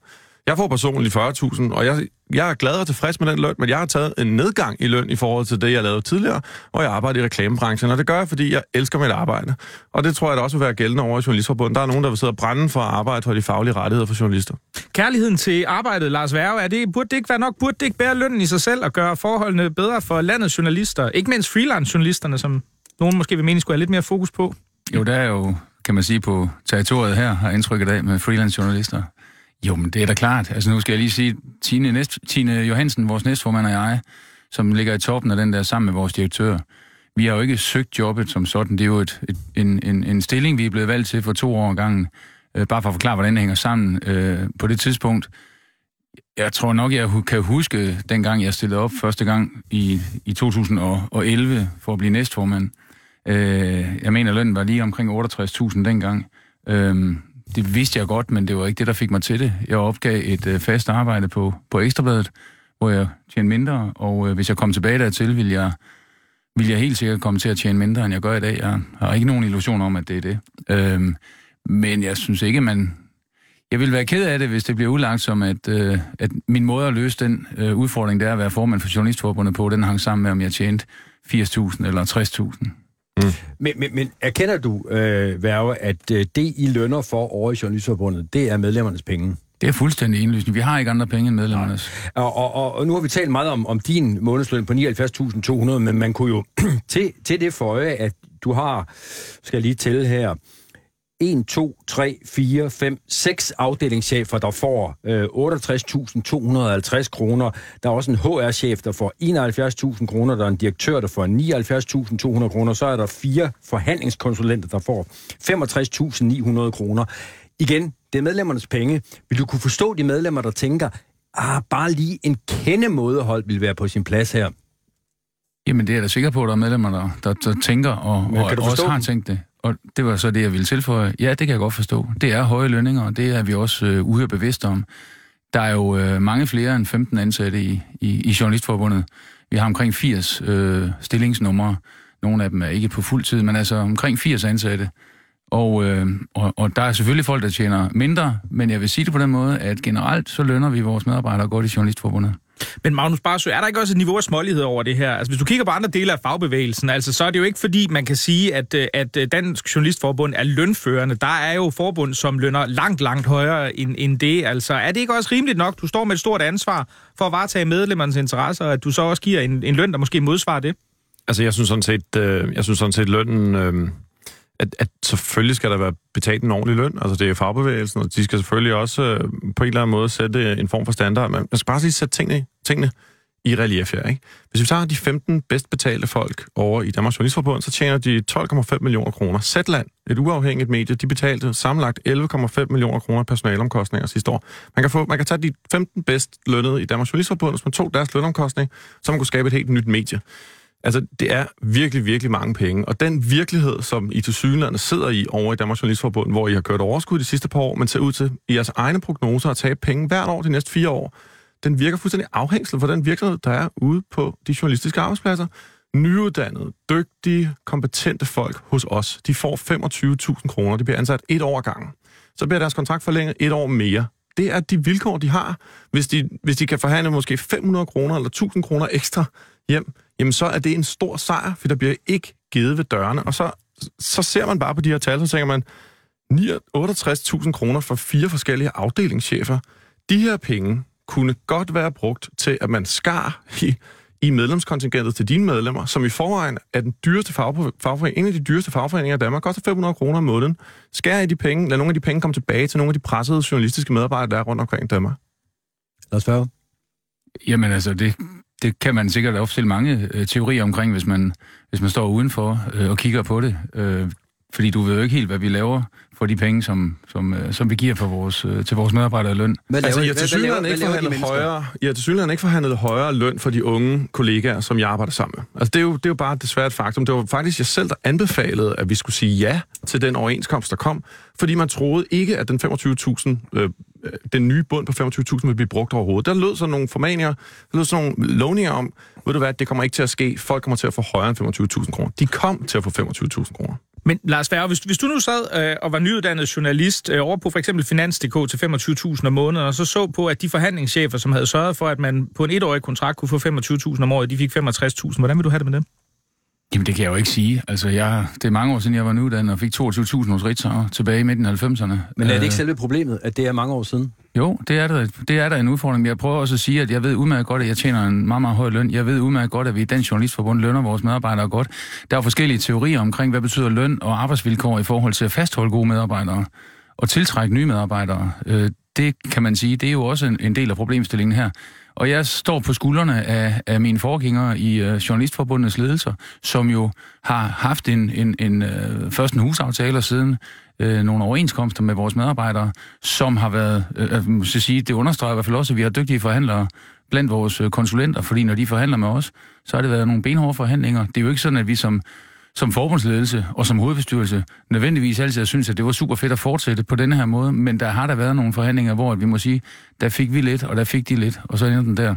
Jeg får personligt 40.000, og jeg, jeg er glad og tilfreds med den løn, men jeg har taget en nedgang i løn i forhold til det, jeg lavede tidligere, og jeg arbejder i reklamebranchen, og det gør jeg, fordi jeg elsker mit arbejde. Og det tror jeg da også vil være gældende over i Journalistforbundet. Der er nogen, der vil sidde og brænde for at arbejde for de faglige rettigheder for journalister. Kærligheden til arbejdet, Lars Værge, er det, burde det ikke være nok? Burde det ikke bære lønnen i sig selv og gøre forholdene bedre for landets journalister? Ikke mindst freelance-journalisterne, som nogen måske vil mene, skulle have lidt mere fokus på. Jo, der er jo, kan man sige, på territoriet her, har indtrykket af med freelance journalister. Jo, men det er da klart. Altså nu skal jeg lige sige, Tine, Næst, Tine Johansen, vores næstformand og jeg, som ligger i toppen af den der sammen med vores direktør, vi har jo ikke søgt jobbet som sådan. Det er jo et, et, en, en, en stilling, vi er blevet valgt til for to år gangen. Øh, bare for at forklare, hvordan det hænger sammen øh, på det tidspunkt. Jeg tror nok, jeg kan huske, dengang jeg stillede op første gang i, i 2011 for at blive næstformand. Øh, jeg mener, lønnen var lige omkring 68.000 dengang. Øh, det vidste jeg godt, men det var ikke det, der fik mig til det. Jeg opgav et øh, fast arbejde på, på Ekstrabladet, hvor jeg tjente mindre, og øh, hvis jeg kom tilbage dertil, ville jeg, ville jeg helt sikkert komme til at tjene mindre, end jeg gør i dag. Jeg har ikke nogen illusion om, at det er det. Øh, men jeg synes ikke, man... Jeg vil være ked af det, hvis det bliver udlagt som, at, øh, at min måde at løse den øh, udfordring, der er at være formand for Journalistforbundet på, den hang sammen med, om jeg tjente 80.000 eller 60.000. Mm. Men, men, men erkender du, øh, Værge, at øh, det, I lønner for over i Journalistforbundet, det er medlemmernes penge? Det er fuldstændig indlysende. Vi har ikke andre penge end medlemmernes. Og, og, og, og nu har vi talt meget om, om din månedsløn på 79.200, men man kunne jo [CLEARS THROAT] til, til det øje, at du har, skal jeg lige tælle her, 1, 2, 3, 4, 5, 6 afdelingschefer, der får øh, 68.250 kroner. Der er også en HR-chef, der får 71.000 kroner. Der er en direktør, der får 79.200 kroner. Så er der fire forhandlingskonsulenter, der får 65.900 kroner. Igen, det er medlemmernes penge. Vil du kunne forstå de medlemmer, der tænker, ah, bare lige en kende mådehold vil være på sin plads her? Jamen, det er jeg da sikker på, at der er medlemmer, der, der, der tænker og, og også har tænkt det. Og det var så det, jeg ville tilføje. Ja, det kan jeg godt forstå. Det er høje lønninger, og det er vi også øh, uhyre bevidste om. Der er jo øh, mange flere end 15 ansatte i, i, i Journalistforbundet. Vi har omkring 80 øh, stillingsnumre. Nogle af dem er ikke på fuld tid, men altså omkring 80 ansatte. Og, øh, og, og der er selvfølgelig folk, der tjener mindre, men jeg vil sige det på den måde, at generelt så lønner vi vores medarbejdere godt i Journalistforbundet. Men Magnus Barsø, er der ikke også et niveau af smålighed over det her? Altså, hvis du kigger på andre dele af fagbevægelsen, altså, så er det jo ikke fordi, man kan sige, at, øh, at øh, Dansk Journalistforbund er lønførende. Der er jo forbund, som lønner langt, langt højere end, end det. Altså, er det ikke også rimeligt nok? Du står med et stort ansvar for at varetage medlemmernes interesser, og at du så også giver en, en løn, der måske modsvarer det? Altså, jeg synes sådan set, øh, jeg synes sådan set lønnen... Øh at, at selvfølgelig skal der være betalt en ordentlig løn. Altså, det er fagbevægelsen, og de skal selvfølgelig også øh, på en eller anden måde sætte øh, en form for standard. Men man skal bare lige sætte tingene, tingene i relief her. Ikke? Hvis vi tager de 15 bedst betalte folk over i Danmarks Journalistforbund, så tjener de 12,5 millioner kroner. Zetland, et uafhængigt medie, de betalte sammenlagt 11,5 millioner kroner personalomkostninger sidste år. Man kan, få, man kan tage de 15 bedst lønnede i Danmarks Journalistforbund, hvis man tog deres lønomkostning, så man kunne skabe et helt nyt medie. Altså, det er virkelig, virkelig mange penge. Og den virkelighed, som I til Sydlandet sidder i over i Danmarks Journalistforbund, hvor I har kørt overskud de sidste par år, men ser ud til i jeres egne prognoser at tage penge hvert år de næste fire år, den virker fuldstændig afhængsel for den virkelighed, der er ude på de journalistiske arbejdspladser. Nyuddannede, dygtige, kompetente folk hos os, de får 25.000 kroner. De bliver ansat et år gangen. Så bliver deres kontrakt forlænget et år mere. Det er de vilkår, de har. Hvis de, hvis de kan forhandle måske 500 kroner eller 1000 kroner ekstra hjem, jamen så er det en stor sejr, for der bliver ikke givet ved dørene. Og så, så ser man bare på de her tal, så tænker man, 68.000 kroner for fire forskellige afdelingschefer. De her penge kunne godt være brugt til, at man skar i, i medlemskontingentet til dine medlemmer, som i forvejen er den dyreste fagforening, en af de dyreste fagforeninger i Danmark, koster 500 kroner om måneden. Skær i de penge, lad nogle af de penge komme tilbage til nogle af de pressede journalistiske medarbejdere, der er rundt omkring i Danmark. Lad os færre. Jamen altså, det, det kan man sikkert opstille mange øh, teorier omkring, hvis man, hvis man står udenfor øh, og kigger på det. Øh, fordi du ved jo ikke helt, hvad vi laver for de penge, som, som, øh, som vi giver for vores, øh, til vores medarbejdere løn. Hvad altså, jeg til synligheden ikke forhandlet højere, jeg til synligheden ikke forhandlet højere løn for de unge kollegaer, som jeg arbejder sammen med. Altså, det er jo, det er jo bare desværre et faktum. Det var faktisk jeg selv, der anbefalede, at vi skulle sige ja til den overenskomst, der kom, fordi man troede ikke, at den 25.000 øh, den nye bund på 25.000 vil blive brugt overhovedet. Der lød sådan nogle formaninger, der lød sådan nogle lovninger om, ved du hvad, det kommer ikke til at ske. Folk kommer til at få højere end 25.000 kroner. De kom til at få 25.000 kroner. Men Lars Færge, hvis, hvis du nu sad øh, og var nyuddannet journalist øh, over på for eksempel Finans.dk til 25.000 om måneden, og så så på, at de forhandlingschefer, som havde sørget for, at man på en etårig kontrakt kunne få 25.000 om året, de fik 65.000. Hvordan vil du have det med dem? Jamen, det kan jeg jo ikke sige. Altså, jeg, det er mange år siden, jeg var nyuddannet og fik 22.000 hos Ritzau tilbage i midten af 90'erne. Men er det ikke øh, selve problemet, at det er mange år siden? Jo, det er, der, det er der en udfordring. Jeg prøver også at sige, at jeg ved udmærket godt, at jeg tjener en meget, meget høj løn. Jeg ved udmærket godt, at vi i den journalistforbund lønner vores medarbejdere godt. Der er forskellige teorier omkring, hvad betyder løn og arbejdsvilkår i forhold til at fastholde gode medarbejdere og tiltrække nye medarbejdere. Øh, det kan man sige, det er jo også en, del af problemstillingen her. Og jeg står på skuldrene af, af mine forgængere i øh, Journalistforbundets ledelser, som jo har haft en, en, en øh, først en husaftale og siden øh, nogle overenskomster med vores medarbejdere, som har været, øh, øh jeg sige, det understreger i hvert fald også, at vi har dygtige forhandlere blandt vores øh, konsulenter, fordi når de forhandler med os, så har det været nogle benhårde forhandlinger. Det er jo ikke sådan, at vi som som forbundsledelse og som hovedbestyrelse nødvendigvis altid har synes, at det var super fedt at fortsætte på denne her måde, men der har der været nogle forhandlinger, hvor vi må sige, der fik vi lidt, og der fik de lidt, og så ender den der.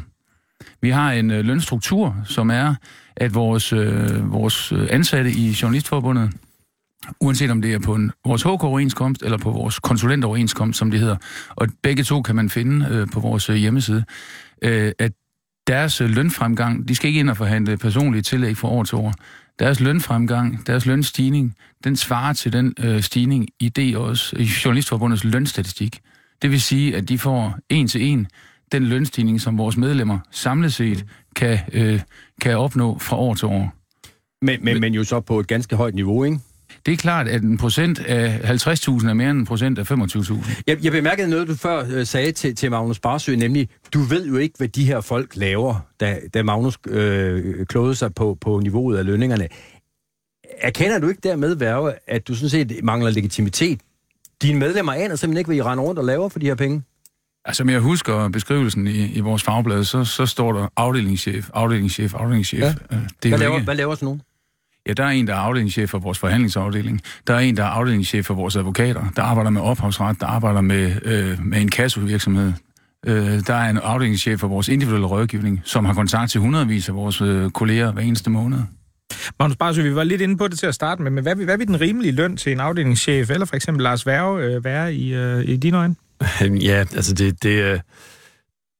Vi har en øh, lønstruktur, som er, at vores, øh, vores øh, ansatte i Journalistforbundet, uanset om det er på en, vores HK-overenskomst eller på vores konsulentoverenskomst, som det hedder, og begge to kan man finde øh, på vores øh, hjemmeside, øh, at deres øh, lønfremgang, de skal ikke ind og forhandle personlige tillæg fra år til år deres lønfremgang, deres lønstigning, den svarer til den øh, stigning i det også, i Journalistforbundets lønstatistik. Det vil sige, at de får en til en den lønstigning, som vores medlemmer samlet set kan, øh, kan opnå fra år til år. Men, men, men jo så på et ganske højt niveau, ikke? Det er klart, at en procent af 50.000 er mere end en procent af 25.000. Jeg, jeg bemærkede noget, du før øh, sagde til, til Magnus Barsø, nemlig, du ved jo ikke, hvad de her folk laver, da, da Magnus øh, klodede sig på, på niveauet af lønningerne. Erkender du ikke dermed, Værge, at du sådan set mangler legitimitet? Dine medlemmer aner simpelthen ikke, hvad I render rundt og laver for de her penge? Altså, som jeg husker beskrivelsen i, i vores fagblad, så, så står der afdelingschef, afdelingschef, afdelingschef. Ja. Det er hvad, laver, ikke... hvad laver sådan nogen? Ja, der er en, der er afdelingschef for vores forhandlingsafdeling. Der er en, der er afdelingschef for vores advokater. Der arbejder med ophavsret. Der arbejder med, øh, med en kassevirksomhed. Øh, der er en afdelingschef for vores individuelle rådgivning, som har kontakt til hundredvis af vores øh, kolleger hver eneste måned. Magnus Barsø, vi var lidt inde på det til at starte med, men hvad, hvad vil den rimelige løn til en afdelingschef, eller for eksempel Lars Værge, øh, være i, øh, i dine øjne? Ja, altså det, det, øh,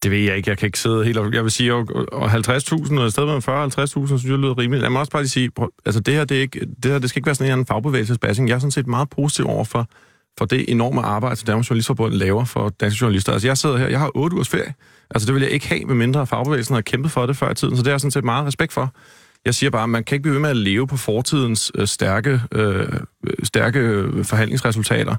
det ved jeg ikke. Jeg kan ikke sidde helt... Jeg vil sige, og 50.000 og i stedet med 40-50.000, synes jeg lyder rimeligt. Lad mig også bare lige sige, altså det her, det, er ikke, det her, det skal ikke være sådan en anden fagbevægelsesbashing. Jeg er sådan set meget positiv over for, for det enorme arbejde, som Danmarks Journalistforbund laver for danske journalister. Altså jeg sidder her, jeg har 8 ugers ferie. Altså det vil jeg ikke have, med mindre fagbevægelsen har kæmpet for det før i tiden, så det er jeg sådan set meget respekt for. Jeg siger bare, at man kan ikke blive ved med at leve på fortidens øh, stærke, øh, øh stærke øh, forhandlingsresultater.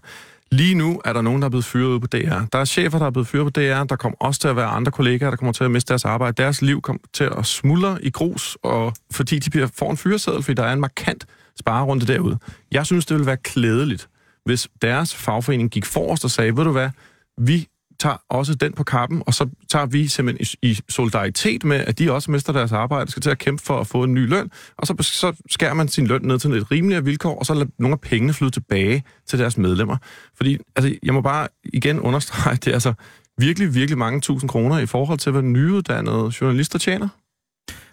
Lige nu er der nogen, der er blevet fyret ud på DR. Der er chefer, der er blevet fyret på DR. Der kommer også til at være andre kollegaer, der kommer til at miste deres arbejde. Deres liv kommer til at smuldre i grus, og fordi de bliver, får en fyreseddel, fordi der er en markant sparerunde derude. Jeg synes, det ville være klædeligt, hvis deres fagforening gik forrest og sagde, ved du hvad, vi tager også den på kappen, og så tager vi simpelthen i, i solidaritet med, at de også mister deres arbejde, skal til at kæmpe for at få en ny løn, og så, så skærer man sin løn ned til et rimeligere vilkår, og så lader nogle af pengene flyde tilbage til deres medlemmer. Fordi, altså, jeg må bare igen understrege, det er altså virkelig, virkelig mange tusind kroner i forhold til, hvad nyuddannede journalister tjener.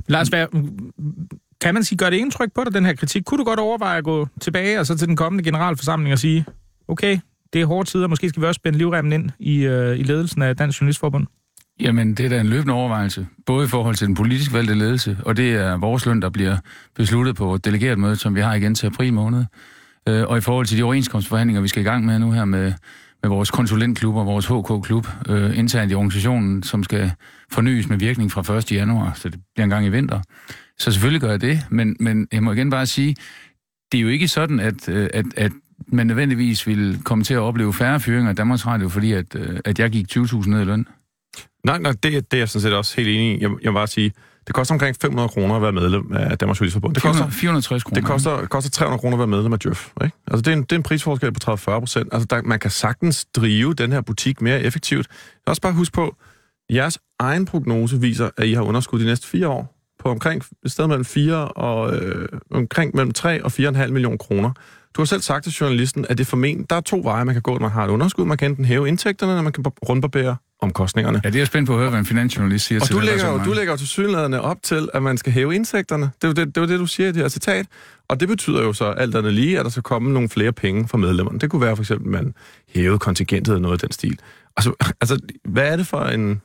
Lars, hvad, kan man sige, gør det indtryk på dig, den her kritik? Kunne du godt overveje at gå tilbage og så til den kommende generalforsamling og sige, okay, det er hårde tider. Måske skal vi også spænde livremmen ind i, øh, i ledelsen af Dansk Journalistforbund. Jamen, det er da en løbende overvejelse, både i forhold til den politisk valgte ledelse, og det er vores løn, der bliver besluttet på et delegeret møde, som vi har igen til april måned. Øh, og i forhold til de overenskomstforhandlinger, vi skal i gang med nu her med, med vores konsulentklub og vores HK-klub øh, internt i organisationen, som skal fornyes med virkning fra 1. januar, så det bliver en gang i vinter. Så selvfølgelig gør jeg det, men, men jeg må igen bare sige, det er jo ikke sådan, at, øh, at, at man nødvendigvis ville komme til at opleve færre fyringer af Danmarks Radio, fordi at, øh, at jeg gik 20.000 ned i løn? Nej, nej det, det er jeg sådan set også helt enig i. Jeg, jeg vil bare sige, det koster omkring 500 kroner at være medlem af Danmarks Journalistforbund. Det koster 460 kroner. Det koster, koster 300 kroner at være medlem af Djøf. Ikke? Altså, det, er en, det er en prisforskel på 30-40 procent. Altså, der, man kan sagtens drive den her butik mere effektivt. Jeg også bare huske på, jeres egen prognose viser, at I har underskud de næste fire år på omkring et sted mellem 4 og øh, omkring mellem 3 og 4,5 millioner kroner. Du har selv sagt til journalisten, at det formentlig, der er to veje, man kan gå, når man har et underskud. Man kan enten hæve indtægterne, eller man kan rundbarbere omkostningerne. Ja, det er spændt på at høre, hvad en finansjournalist siger og til du lægger, jo, du lægger jo til synlædende op til, at man skal hæve indtægterne. Det er jo det, det, er det, du siger i det her citat. Og det betyder jo så alt andet lige, at der skal komme nogle flere penge fra medlemmerne. Det kunne være for eksempel, at man hævede kontingentet eller noget af den stil. Altså, [LAUGHS] altså, hvad er det for en...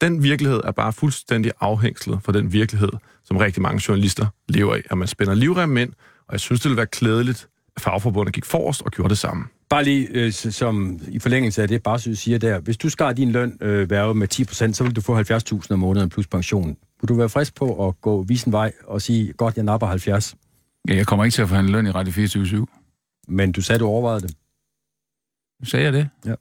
Den virkelighed er bare fuldstændig afhængslet for den virkelighed, som rigtig mange journalister lever i. At man spænder livremmen ind, og jeg synes, det ville være klædeligt, fagforbundet gik forrest og gjorde det samme. Bare lige øh, som i forlængelse af det, bare siger der, hvis du skar din løn øh, værve med 10%, så vil du få 70.000 om måneden plus pension. Vil du være frisk på at gå visen vej og sige, godt, jeg napper 70? Ja, jeg kommer ikke til at forhandle løn i Radio 24 Men du sagde, du overvejede det. Sagde jeg det? Ja.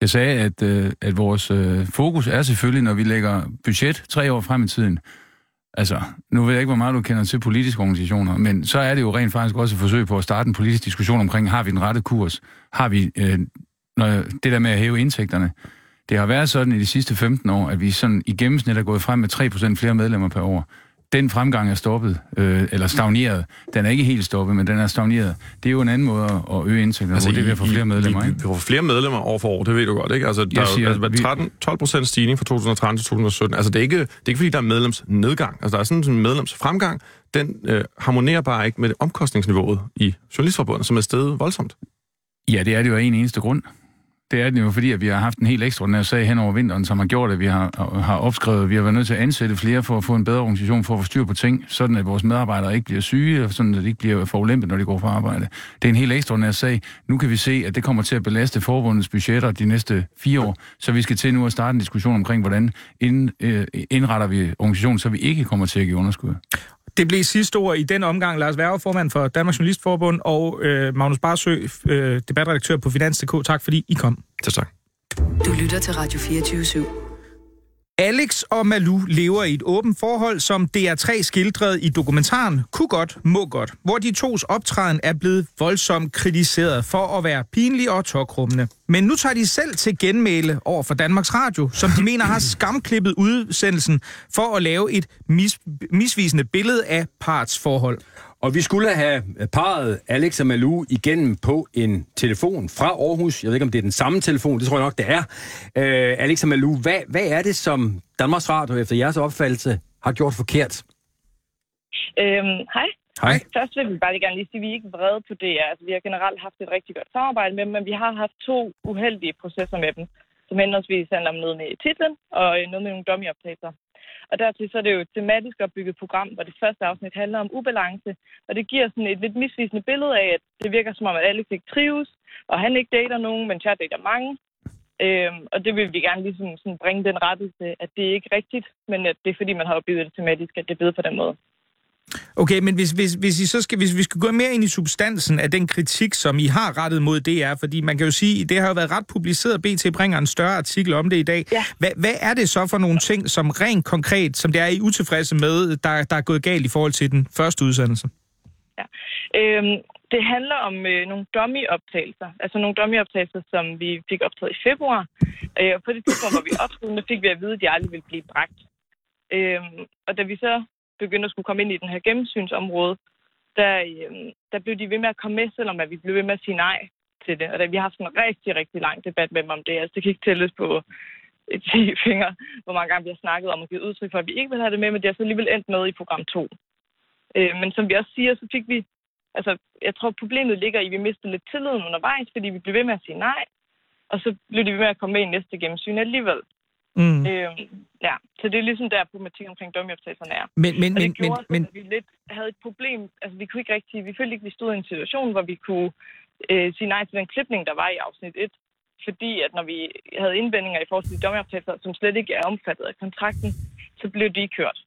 Jeg sagde, at, øh, at vores øh, fokus er selvfølgelig, når vi lægger budget tre år frem i tiden. Altså, nu ved jeg ikke, hvor meget du kender til politiske organisationer, men så er det jo rent faktisk også et forsøg på at starte en politisk diskussion omkring, har vi den rette kurs? Har vi øh, når det der med at hæve indtægterne? Det har været sådan i de sidste 15 år, at vi sådan i gennemsnit er gået frem med 3% flere medlemmer per år den fremgang er stoppet, øh, eller stagneret. Den er ikke helt stoppet, men den er stagneret. Det er jo en anden måde at øge indtægterne, altså, hvor det er ved at få flere medlemmer, ikke? Vi får flere medlemmer år for år, det ved du godt, ikke? Altså, der Jeg siger, er jo altså, vi- 13, 12 procent stigning fra 2013 til 2017. Altså, det er ikke, det er ikke fordi, der er medlemsnedgang. Altså, der er sådan en medlemsfremgang. Den øh, harmonerer bare ikke med omkostningsniveauet i Journalistforbundet, som er steget voldsomt. Ja, det er det jo af en eneste grund. Det er det jo, fordi at vi har haft en helt ekstraordinær sag hen over vinteren, som har gjort, at vi har, har opskrevet, vi har været nødt til at ansætte flere for at få en bedre organisation, for at få styr på ting, sådan at vores medarbejdere ikke bliver syge, og sådan at de ikke bliver forulæmpet, når de går på arbejde. Det er en helt ekstraordinær sag. Nu kan vi se, at det kommer til at belaste forbundets budgetter de næste fire år, så vi skal til nu at starte en diskussion omkring, hvordan ind, øh, indretter vi organisationen, så vi ikke kommer til at give underskud. Det blev sidste ord i den omgang. Lars Værge, formand for Danmarks Journalistforbund, og øh, Magnus Barsø, øh, debatredaktør på Finans.dk. Tak fordi I kom. Til tak. Du lytter til Radio 24 /7. Alex og Malu lever i et åbent forhold, som DR3 skildrede i dokumentaren Ku godt, må godt, hvor de tos optræden er blevet voldsomt kritiseret for at være pinlig og tokrummende. Men nu tager de selv til genmæle over for Danmarks Radio, som de mener har [LAUGHS] skamklippet udsendelsen for at lave et mis- misvisende billede af partsforhold. Og vi skulle have parret Alex og Malou igennem på en telefon fra Aarhus. Jeg ved ikke, om det er den samme telefon. Det tror jeg nok, det er. Øh, Alex og Malou, hvad, hvad er det, som Danmarks Radio efter jeres opfattelse har gjort forkert? Øhm, hej. Hej. Først vil vi bare lige gerne lige sige, at vi er ikke vrede på det. Altså, vi har generelt haft et rigtig godt samarbejde med dem, men vi har haft to uheldige processer med dem, som henholdsvis handler om noget med titlen og øh, noget med nogle dummyoptagelser. Og dertil så er det jo et tematisk opbygget program, hvor det første afsnit handler om ubalance, og det giver sådan et lidt misvisende billede af, at det virker som om, at Alex ikke trives, og han ikke dater nogen, men jeg dater mange. Øhm, og det vil vi gerne ligesom sådan bringe den rettelse, at det er ikke rigtigt, men at det er fordi, man har opbygget det tematisk, at det er blevet på den måde. Okay, men hvis, hvis, hvis, I så skal, hvis vi skal gå mere ind i substansen af den kritik, som I har rettet mod DR, fordi man kan jo sige, det har jo været ret publiceret, BT bringer en større artikel om det i dag. Ja. Hvad, hvad er det så for nogle ting, som rent konkret, som det er I utilfredse med, der, der er gået galt i forhold til den første udsendelse? Øhm, det handler om øh, nogle dummy-optagelser. Altså nogle dummy-optagelser, som vi fik optaget i februar. Øh, og på det tidspunkt, hvor vi optog dem, fik vi at vide, at de aldrig ville blive bragt. Øhm, og da vi så begyndte at skulle komme ind i den her gennemsynsområde, der, øh, der blev de ved med at komme med, selvom at vi blev ved med at sige nej til det. Og da vi har haft en rigtig, rigtig lang debat med dem om det. Altså det kan ikke tælles på øh, et 10 fingre, hvor mange gange vi har snakket om at give udtryk for, at vi ikke vil have det med, men det er så alligevel endt med i program 2. Øh, men som vi også siger, så fik vi... Altså, jeg tror, problemet ligger i, at vi mistede lidt tilliden undervejs, fordi vi blev ved med at sige nej, og så blev de ved med at komme med i næste gennemsyn alligevel. Mm. Øh, ja, så det er ligesom der, problematikken omkring dummeoptagelserne er. Men, men, Og det men, men, gjorde, men, at vi lidt havde et problem. Altså, vi kunne ikke rigtig... Vi følte ikke, vi stod i en situation, hvor vi kunne øh, sige nej til den klipning, der var i afsnit 1. Fordi at når vi havde indvendinger i forhold til de dommeoptagelser, som slet ikke er omfattet af kontrakten, så blev de kørt.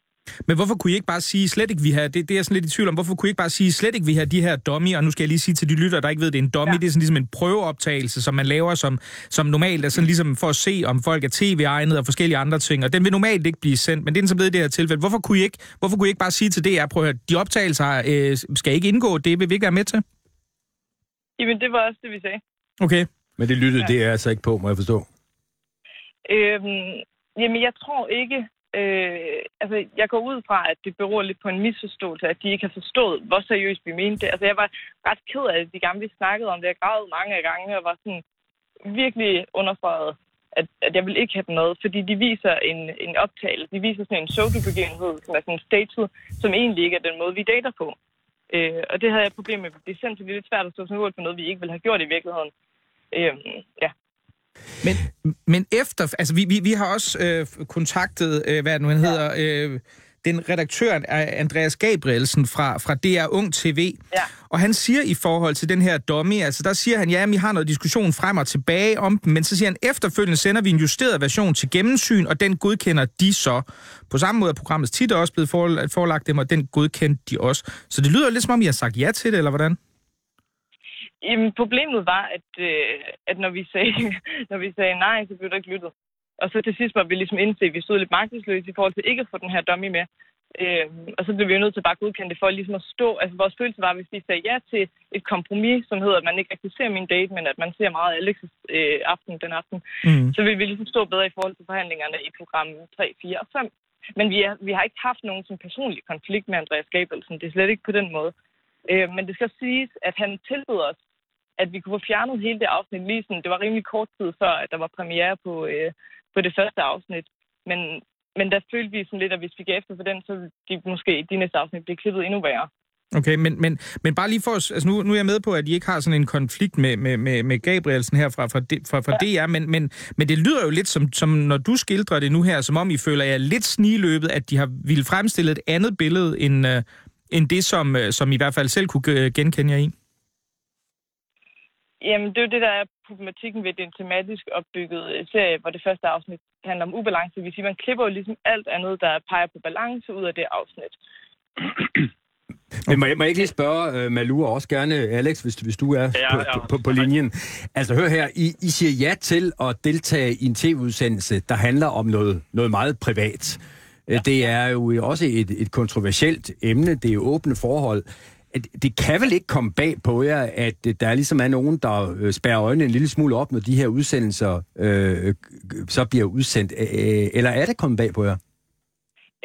Men hvorfor kunne I ikke bare sige, slet ikke vi have, det, det er jeg sådan lidt i tvivl om, hvorfor kunne I ikke bare sige, slet ikke vi have de her dummy, og nu skal jeg lige sige til de lytter, der ikke ved, det er en dummy, ja. det er sådan ligesom en prøveoptagelse, som man laver, som, som normalt er sådan ligesom for at se, om folk er tv-egnet og forskellige andre ting, og den vil normalt ikke blive sendt, men det er den så blevet i det her tilfælde. Hvorfor kunne I ikke, hvorfor kunne I ikke bare sige til DR, prøv at høre, de optagelser øh, skal ikke indgå, det vil vi ikke være med til? Jamen, det var også det, vi sagde. Okay. Men det lyttede Ja. det er altså ikke på, må jeg forstå. Øhm, jamen, jeg tror ikke... Øh, altså, jeg går ud fra, at det beror lidt på en misforståelse, at de ikke har forstået, hvor seriøst vi mente det. Altså, jeg var ret ked af det, de gange, vi snakkede om det. Jeg gravede mange gange, og var sådan virkelig understreget, at, at jeg vil ikke have dem med, fordi de viser en, en optagelse. De viser sådan en pseudo-begivenhed, som er sådan en status, som egentlig ikke er den måde, vi dater på. Øh, og det havde jeg problemer med. Det er sindssygt lidt svært at stå sådan ud for noget, vi ikke ville have gjort i virkeligheden. Øh, ja. Men, men efter, altså vi, vi, vi har også øh, kontaktet, øh, hvad nu han hedder, øh, den redaktør af Andreas Gabrielsen fra, fra DR Ung TV. Ja. Og han siger i forhold til den her dummy, altså der siger han, ja, vi har noget diskussion frem og tilbage om den, men så siger han, efterfølgende sender vi en justeret version til gennemsyn, og den godkender de så. På samme måde er programmets tit også blevet for- forelagt dem, og den godkendte de også. Så det lyder lidt som om, I har sagt ja til det, eller hvordan? Jamen, problemet var, at, øh, at når, vi sagde, [LAUGHS] når vi sagde nej, så blev der ikke lyttet. Og så til sidst var vi ligesom indse, at vi stod lidt magtesløse i forhold til ikke at få den her dummy med. Øh, og så blev vi jo nødt til at bare godkende det for ligesom at stå. Altså vores følelse var, hvis vi sagde ja til et kompromis, som hedder, at man ikke rigtig ser min date, men at man ser meget Alex's øh, aften den aften, Mm. så vil vi ligesom stå bedre i forhold til forhandlingerne i program 3, 4 og 5. Men vi, er, vi har ikke haft nogen som personlig konflikt med Andreas Gabelsen. Det er slet ikke på den måde. Øh, men det skal siges, at han tilbød os, at vi kunne få fjernet hele det afsnit lige sådan. Det var rimelig kort tid før, at der var premiere på, øh, på det første afsnit. Men, men der følte vi sådan lidt, at hvis vi gav efter for den, så ville de måske de næste afsnit blive klippet endnu værre. Okay, men, men, men bare lige for os, altså nu, nu er jeg med på, at I ikke har sådan en konflikt med, med, med, med Gabrielsen her fra, fra, fra, fra DR, men, men, men det lyder jo lidt som, som, når du skildrer det nu her, som om I føler jer lidt sniløbet, at de har ville fremstille et andet billede, end, uh, end det, som, uh, som I hvert fald selv kunne øh, genkende jer i. Jamen, det er jo det, der er problematikken ved den tematisk opbyggede serie, hvor det første afsnit handler om ubalance. Det vil sige, man klipper jo ligesom alt andet, der peger på balance ud af det afsnit. Men må jeg, må jeg ikke lige spørge uh, Malou og også gerne Alex, hvis, hvis du er Ja, på, ja. på, på, på linjen. Altså hør her, I, I siger ja til at deltage i en tv-udsendelse, der handler om noget, noget meget privat. Ja. Det er jo også et, et kontroversielt emne, det er jo åbne forhold. Det kan vel ikke komme bag på jer, at der ligesom er nogen, der øh, spærrer øjnene en lille smule op, når de her udsendelser øh, øh så bliver udsendt. Eller er det kommet bag på jer?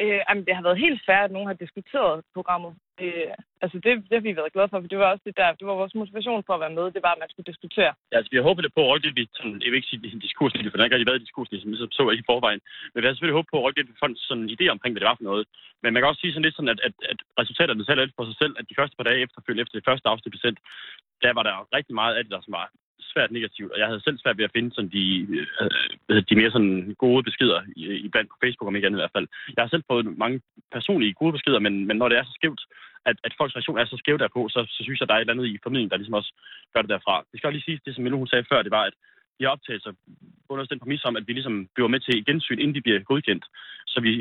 Øh, jamen, det har været helt fair, at nogen har diskuteret programmet. Øh, altså, det, det har vi været glade for, for det var også det der, det var vores motivation for at være med, det var, at man skulle diskutere. Ja, altså, vi har håbet lidt på at rykke lidt sådan, jeg vil ikke sige en diskurslinje, for der har ikke rigtig været en diskurslinje, som så, så ikke i forvejen. Men vi har selvfølgelig håbet på at rykke lidt ved sådan sådan idé omkring, hvad det var for noget. Men man kan også sige sådan lidt sådan, at, at, at resultaterne taler lidt for sig selv, at de første par dage efterfølgende efter det første afsnit blev sendt, der var der rigtig meget af det, der som var svært negativt, og jeg havde selv svært ved at finde sådan de, øh, øh, de mere sådan gode beskeder i, i blandt på Facebook, om ikke andet i hvert fald. Jeg har selv fået mange personlige gode beskeder, men, men når det er så skævt, at, at folks reaktion er så skæv derpå, så, så synes jeg, der er et eller andet i formidlingen, der ligesom også gør det derfra. Det skal også lige sige, det som Milo hun sagde før, det var, at de her optagelser under den præmis om, at vi ligesom bliver med til gensyn, inden de bliver godkendt. Så vi,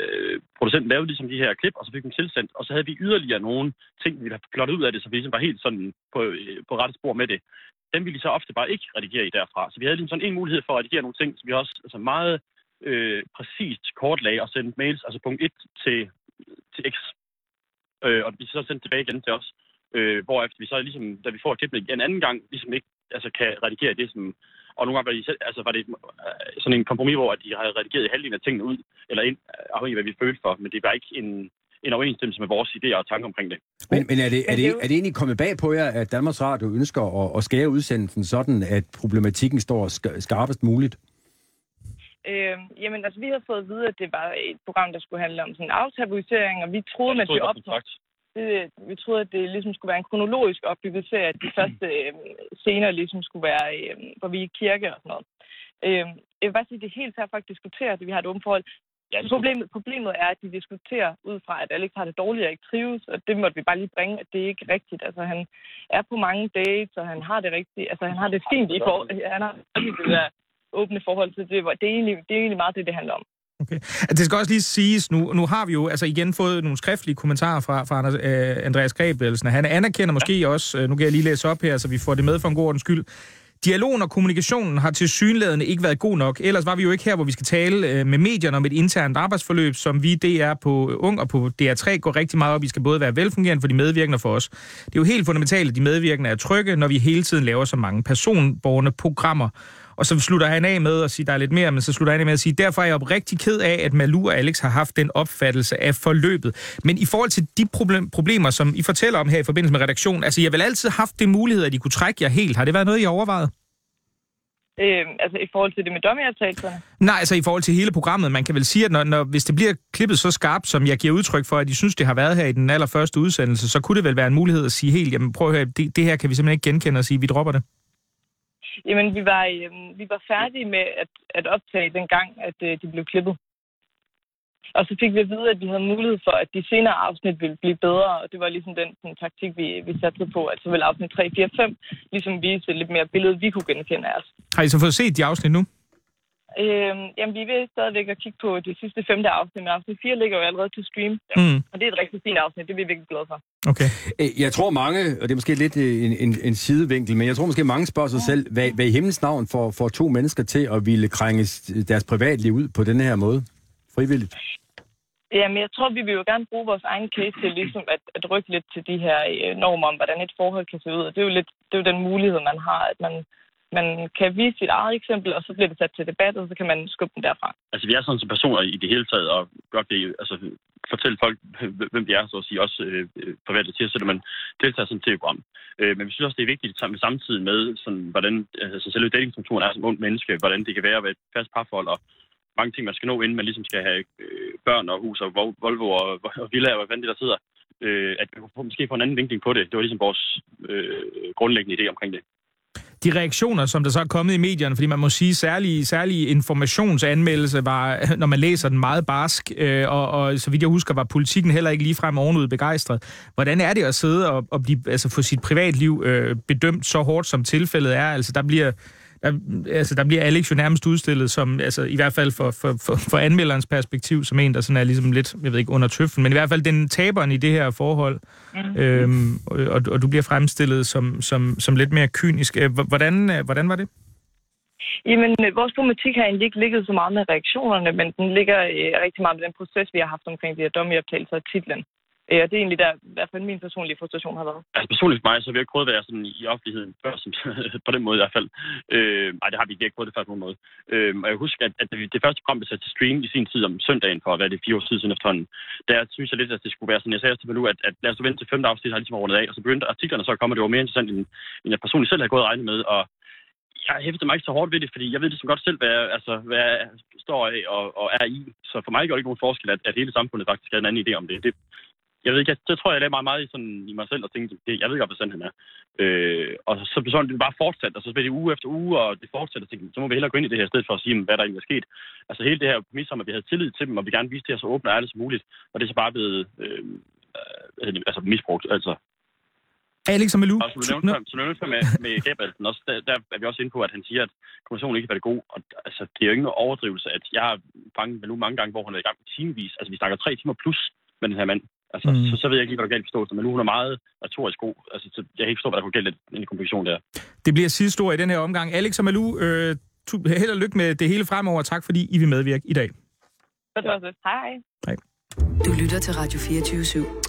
øh, producenten lavede ligesom de her klip, og så fik dem tilsendt, og så havde vi yderligere nogle ting, vi ville have plottet ud af det, så vi ligesom var helt sådan på, øh, på rette spor med det. Dem ville de så ofte bare ikke redigere i derfra. Så vi havde ligesom sådan en mulighed for at redigere nogle ting, som vi også altså meget øh, præcist kortlagde og sendte mails, altså punkt 1 til, til X. Øh, og vi så sendte tilbage igen til os. Øh, hvorefter vi så ligesom, da vi får et klip en anden gang, ligesom ikke altså, kan redigere det, som... Og nogle gange var, de, selv- altså, var det øh, sådan en kompromis, hvor de havde redigeret halvdelen af tingene ud, eller ind, afhængig af, hvad vi følte for, men det var ikke en, en overensstemmelse med vores idéer og tanker omkring det. Men, men er, det, er, det er det egentlig kommet bag på jer, at Danmarks Radio ønsker at, at skære udsendelsen sådan, at problematikken står sk- skarpest muligt? Øh, jamen, altså, vi havde fået at vide, at det var et program, der skulle handle om sådan en aftabuisering, og vi troede, at det, vi troede, at det ligesom skulle være en kronologisk opbygget serie, at de første øh, scener ligesom skulle være, øh, hvor vi er i kirke og sådan noget. Øh, jeg vil bare sige, at det er helt fair for at diskutere det. Vi har et åbent forhold. Ja, det Problemet, problemet er, at de diskuterer ud fra, at Alex har det dårligt og ikke trives, og det måtte vi bare lige bringe, at det er ikke rigtigt. Altså, han er på mange dates, og han har det rigtigt. Altså, han har det fint i forhold. Han har det der åbne forhold til det. hvor- Det er egentlig, det er egentlig meget det, det handler om. Okay. Altså, Det skal også lige siges, nu, nu har vi jo altså igen fået nogle skriftlige kommentarer fra, fra Anders, øh, Andreas Grebelsen. Han anerkender måske ja. også, øh, nu kan jeg lige læse op her, så vi får det med for en god ordens skyld. Dialogen og kommunikationen har til synlædende ikke været god nok. Ellers var vi jo ikke her, hvor vi skal tale øh, med medierne om et internt arbejdsforløb, som vi DR på Ung og på DR3 går rigtig meget op. Vi skal både være velfungerende for de medvirkende og for os. Det er jo helt fundamentalt, at de medvirkende er trygge, når vi hele tiden laver så mange personborgerne programmer. Og så slutter han af med at sige, der er lidt mere, men så slutter han af med at sige, derfor er jeg oprigtig ked af, at Malou og Alex har haft den opfattelse af forløbet. Men i forhold til de problem, problemer, som I fortæller om her i forbindelse med redaktion, altså jeg vel altid haft det mulighed, at I kunne trække jer helt. Har det været noget, I har overvejet? Øh, altså i forhold til det med dommeoptagelserne. Nej, altså i forhold til hele programmet. Man kan vel sige, at når, når, hvis det bliver klippet så skarpt, som jeg giver udtryk for, at I synes, det har været her i den allerførste udsendelse, så kunne det vel være en mulighed at sige helt, jamen prøv at høre, det, det her kan vi simpelthen ikke genkende og sige, vi dropper det. Jamen, vi var, øh, vi var færdige med at, at optage den gang, at øh, de blev klippet. Og så fik vi at vide, at vi havde mulighed for, at de senere afsnit ville blive bedre, og det var ligesom den sådan, taktik, vi, vi satte på, at så ville afsnit 3, 4, 5 ligesom vise lidt mere billede, vi kunne genkende af os. Har I så fået set de afsnit nu? Øh, jamen, vi vil stadigvæk at kigge på det sidste femte afsnit, men afsnit 4 ligger jo allerede til stream. Mm. Og det er et rigtig fint afsnit, det er vi virkelig glade for. Okay. Øh, Jeg tror mange, og det er måske lidt øh, en, en, en sidevinkel, men jeg tror måske mange spørger sig selv, hvad, hvad i himlens navn får, får to mennesker til at ville krænge deres privatliv ud på den her måde? Frivilligt. Jamen, jeg tror, vi vil jo gerne bruge vores egen case til ligesom at, at rykke lidt til de her øh, normer om, hvordan et forhold kan se ud. Og det er jo, lidt, det er jo den mulighed, man har, at man, man kan vise sit eget eksempel, og så bliver det sat til debat, og så kan man skubbe den derfra. Altså, vi er sådan som personer i det hele taget, og godt det, altså, fortælle folk, hvem de er, så at sige, også øh, øh private til, så man deltager sådan til et program. Øh, men vi synes også, det er vigtigt sammen, samtidig med, sådan, hvordan altså, selve datingstrukturen er som ung menneske, hvordan det kan være at være et fast parforhold, og mange ting, man skal nå, inden man ligesom skal have øh, børn og hus og Volvo og, [LAUGHS] og villa og hvad fanden det der sidder. Øh, at vi kunne måske få en anden vinkling på det. Det var ligesom vores øh, grundlæggende idé omkring det. De reaktioner, som der så er kommet i medierne, fordi man må sige, særlig, særlig informationsanmeldelse var, [LAUGHS] når man læser den, meget barsk, øh, og, og så vidt jeg husker, var politikken heller ikke ligefrem ovenud begejstret. Hvordan er det at sidde og, og blive, altså få sit privatliv øh, bedømt så hårdt, som tilfældet er? Altså, der bliver, der, altså, der bliver Alex jo nærmest udstillet som, altså i hvert fald for, for, for, for anmelderens perspektiv, som en, der sådan er ligesom lidt, jeg ved ikke, under tøffen, men i hvert fald den taberen i det her forhold, mm. øhm, og, og du bliver fremstillet som, som, som lidt mere kynisk. Øh, Hvordan, øh, hvordan var det? Jamen, øh, vores problematik har egentlig ikke ligget så meget med reaktionerne, men den ligger øh, rigtig meget med den proces, vi har haft omkring de her dummy-optagelser af titlen. Øh, ja, det er egentlig der, i hvert fald min personlige frustration har været. Altså personligt for mig, så har vi ikke prøvet at være sådan i offentligheden før, som, [LAUGHS] på den måde i hvert fald. Øh, nej, det har vi ikke, prøvet det før på nogen måde. Øh, og jeg husker, at, at det første program vi satte til stream i sin tid om søndagen, for at være det fire år siden efterhånden. Der synes jeg lidt, at det skulle være sådan, jeg sagde til nu, at, at lad os vente til femte afsnit, har ligesom rundet af, og så begyndte artiklerne så at komme, og det var mere interessant, end, end jeg personligt selv havde gået og regnet med, og jeg hæfter mig ikke så hårdt ved det, fordi jeg ved det så godt selv, hvad, jeg- altså, hvad jeg står af og, og er i. Så for mig gør det ikke nogen forskel, at, at hele samfundet faktisk har en anden idé om det. det jeg ved ikke, jeg, det tror jeg, jeg lagde meget, meget i, sådan, i mig selv og tænkte, det, jeg ved godt, hvad sandheden er. Øh, og så blev sådan, det bare fortsat, og så blev det uge efter uge, og det fortsatte, og tænkte, så må vi hellere gå ind i det her, i stedet for at sige, hvad der egentlig er sket. Altså hele det her præmis om, at vi havde tillid til dem, og vi gerne viste det her så åbent og ærligt som muligt, og det er så bare blevet øh, altså misbrugt. Altså, Alex og Malou. og som du nævnte, som du nævnte med, med Gabrielsen, også, der, der, er vi også inde på, at han siger, at kommissionen ikke har været god. Og, altså, det er jo ikke nogen overdrivelse, at jeg har fanget Malou mange gange, hvor hun er i gang med timevis. Altså, vi snakker tre timer plus med den her mand. Altså, Mm. så, så ved jeg ikke lige, hvad der er galt forståelse. Men nu hun er meget retorisk god. Altså, så jeg kan ikke forstå, hvad der kunne ind i kommunikation der. Det bliver sidste ord i den her omgang. Alex og Malou, øh, held og lykke med det hele fremover. Tak fordi I vil medvirke i dag. Var så. Hej. Du lytter til Radio 24 /7.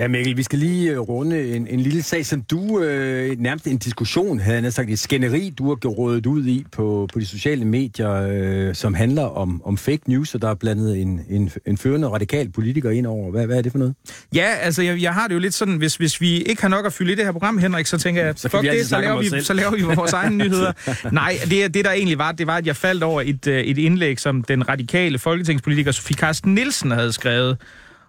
Ja, Mikkel, vi skal lige øh, runde en, en lille sag, som du øh, nærmest en diskussion, havde jeg sagt, et skænderi, du har rådet ud i på, på de sociale medier, øh, som handler om, om fake news, og der er blandet en, en, en førende radikal politiker ind over. Hvad, hvad er det for noget? Ja, altså jeg, jeg har det jo lidt sådan, hvis, hvis vi ikke har nok at fylde i det her program, Henrik, så tænker jeg, Så fuck det, så laver, vi, selv. så laver vi vores egne [LAUGHS] nyheder. Nej, det, det der egentlig var, det var, at jeg faldt over et, øh, et indlæg, som den radikale folketingspolitiker Sofie Carsten Nielsen havde skrevet.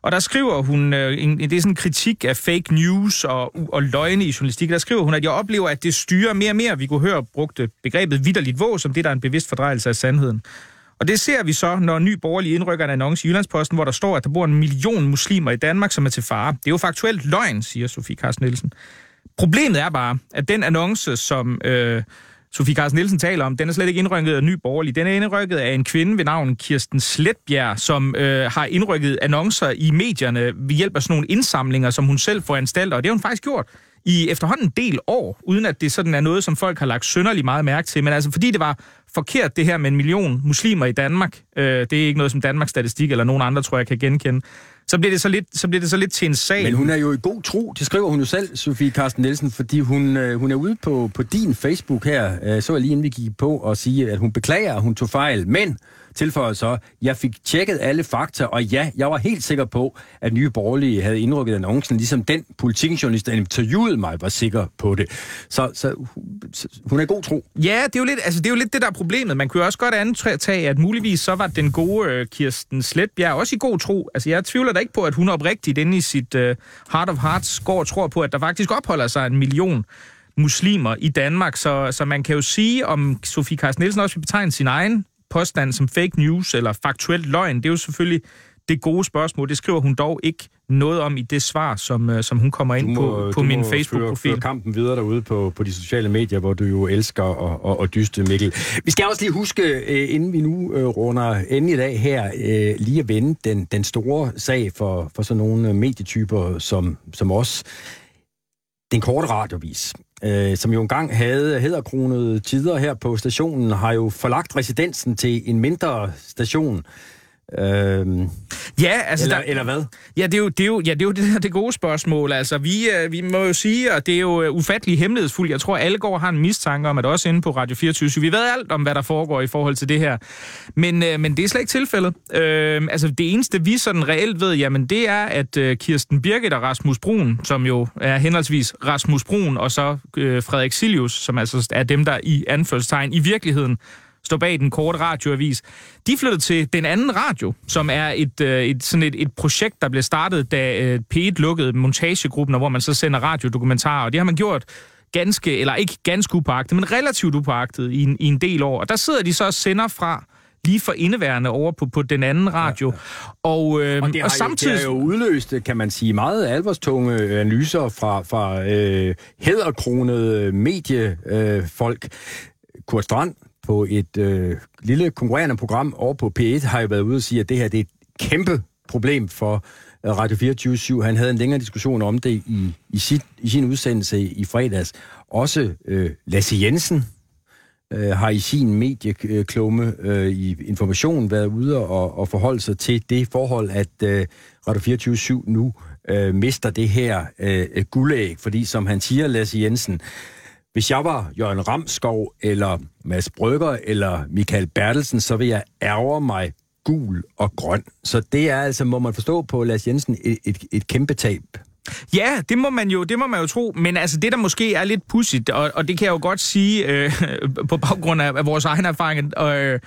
Og der skriver hun, øh, en, det er sådan en kritik af fake news og, og løgne i journalistik. Der skriver hun, at jeg oplever, at det styrer mere og mere. Vi kunne høre brugte begrebet vidderligt våg, som det, der er en bevidst fordrejelse af sandheden. Og det ser vi så, når Ny Borgerlig indrykker en annonce i Jyllandsposten, hvor der står, at der bor en million muslimer i Danmark, som er til fare. Det er jo faktuelt løgn, siger Sofie Carsten Nielsen. Problemet er bare, at den annonce, som øh, Sofie Carsten Nielsen taler om, den er slet ikke indrykket af Ny Borgerlig. Den er indrykket af en kvinde ved navn Kirsten Sletbjerg, som øh, har indrykket annoncer i medierne ved hjælp af sådan nogle indsamlinger, som hun selv får anstalt, Og det har hun faktisk gjort i efterhånden en del år, uden at det sådan er noget, som folk har lagt synderlig meget mærke til. Men altså, fordi det var forkert, det her med en million muslimer i Danmark, øh, det er ikke noget, som Danmarks Statistik eller nogen andre, tror jeg, kan genkende, så bliver det så lidt, så bliver det så lidt til en sag. Men hun er jo i god tro, det skriver hun jo selv, Sofie Carsten Nielsen, fordi hun, øh, hun er ude på, på din Facebook her, øh, så jeg lige inden vi gik på, og sige, at hun beklager, at hun tog fejl, men tilføjer så, jeg fik tjekket alle fakta, og ja, jeg var helt sikker på, at Nye Borgerlige havde indrykket annoncen, ligesom den politikjournalist, der interviewede mig, var sikker på det. Så, så hun- så hun er god tro. Ja, det er, jo lidt, altså, det er jo lidt det, der er problemet. Man kunne jo også godt antage, at muligvis så var den gode øh, Kirsten Sletbjerg også i god tro. Altså, jeg tvivler da ikke på, at hun oprigtigt inde i sit øh, heart of hearts går og tror på, at der faktisk opholder sig en million muslimer i Danmark. Så, så man kan jo sige, om Sofie Carsten Nielsen også vil betegne sin egen påstand som fake news eller faktuelt løgn. Det er jo selvfølgelig det gode spørgsmål. Det skriver hun dog ikke noget om i det svar, som, øh, som hun kommer ind Du må, på, på du min Facebook-profil. Føre kampen videre derude på, på de sociale medier, hvor du jo elsker at, at, at dyste, Mikkel. Vi skal også lige huske, øh, inden vi nu øh, runder enden i dag her, øh, lige at vende den, den store sag for, for sådan nogle øh, medietyper som, som os. Den korte radiovis, øh, som jo engang havde hæderkronede tider her på stationen, har jo forlagt residensen til en mindre station. Øhm, Ja, altså... eller, der, eller hvad? Ja, det er jo det, er jo, ja, det, er jo det, det gode spørgsmål. Altså, vi, øh, vi må jo sige, og det er jo øh, ufattelig hemmelighedsfuldt. Jeg tror, alle går har en mistanke om, at også inde på Radio 24 vi ved alt om, hvad der foregår i forhold til det her. Men, øh, men det er slet ikke tilfældet. Øh, altså, det eneste, vi sådan reelt ved, jamen, det er, at øh, Kirsten Birgit og Rasmus Brun, som jo er henholdsvis Rasmus Brun og så øh, Frederik Silius, som altså er dem, der i anførselstegn i virkeligheden står bag den korte radioavis. De flyttede til den anden radio, som er et, øh, et, sådan et, et projekt, der blev startet, da øh, P1 lukkede montagegruppen, og hvor man så sender radiodokumentarer. Og det har man gjort ganske, eller ikke ganske upagtet, men relativt upagtet i en, i en del år. Og der sidder de så og sender fra lige for indeværende over på, på den anden radio. Og, øh, Og det har, og samtidig... jo, det har jo udløst, kan man sige, meget alvorstunge analyser fra, fra øh, hæderkronede mediefolk. Kurt Strand på et øh, lille konkurrerende program over på P1 har jo været ude og sige, at det her det er et kæmpe problem for øh, Radio 24 Han havde en længere diskussion om det i, i, sit, i sin udsendelse i fredags. Også øh, Lasse Jensen, øh, har i sin medieklumme øh, i Information været ude og, og forholde sig til det forhold, at øh, Radio 24 nu øh, mister det her øh, guldæg, fordi som han siger, Lasse Jensen, hvis jeg var Jørgen Ramskov, eller Mads Brygger, eller Michael Bertelsen, så vil jeg ærge mig gul og grøn. Så det er altså, må man forstå på Lars Jensen, et, et, et kæmpe tab. Ja, det må man jo, det må man jo tro, men altså det, der måske er lidt pudsigt, og, og det kan jeg jo godt sige øh, [LAUGHS] på baggrund af, af vores egen erfaring, øh,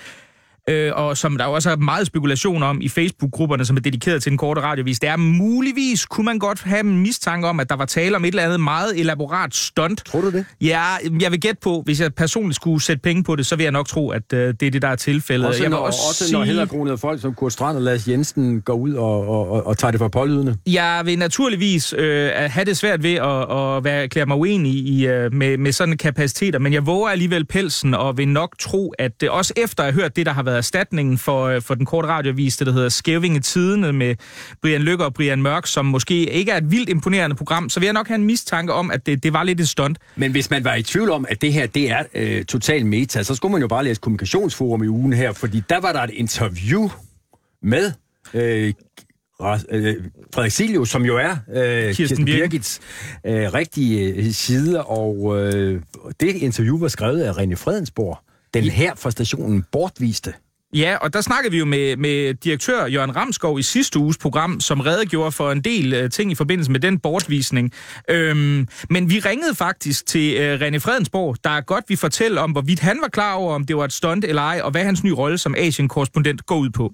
øh, og som der også er meget spekulation om i Facebook-grupperne, som er dedikeret til den korte radiovis, det er muligvis, kunne man godt have en mistanke om, at der var tale om et eller andet meget elaborat stunt. Tror du det? Ja, jeg vil gætte på, hvis jeg personligt skulle sætte penge på det, så vil jeg nok tro, at øh, det er det, der er tilfældet. Også jeg når, også, også sige- når hæderkronede folk som Kurt Strand og Lars Jensen går ud og, og, og, og tager det for pålydende. Jeg vil naturligvis øh, have det svært ved at, at være, erklære mig uenig i, øh, med, med sådan kapaciteter, men jeg våger alligevel pelsen og vil nok tro, at det, også efter at have hørt det, der har været erstatningen for, øh, for den korte radiovis, det der hedder Skævinge Tidene med Brian Lykke og Brian Mørk, som måske ikke er et vildt imponerende program, så vil jeg nok have en mistanke om, at det, det var lidt et stunt. Men hvis man var i tvivl om, at det her det er øh, total meta, så skulle man jo bare læse Kommunikationsforum i ugen her, fordi der var der et interview med øh, øh, Frederik Silio, som jo er øh, Kirsten Birgit. Birgits øh, rigtige øh, side, og øh, det interview var skrevet af René Fredensborg, den her fra stationen bortviste. Ja, og der snakkede vi jo med, med direktør Jørgen Ramskov i sidste uges program, som redegjorde for en del uh, ting i forbindelse med den bortvisning. Øhm, men vi ringede faktisk til uh, René Fredensborg, der er godt vi fortælle om, hvorvidt han var klar over, om det var et stunt eller ej, og hvad hans nye rolle som Asien-korrespondent går ud på.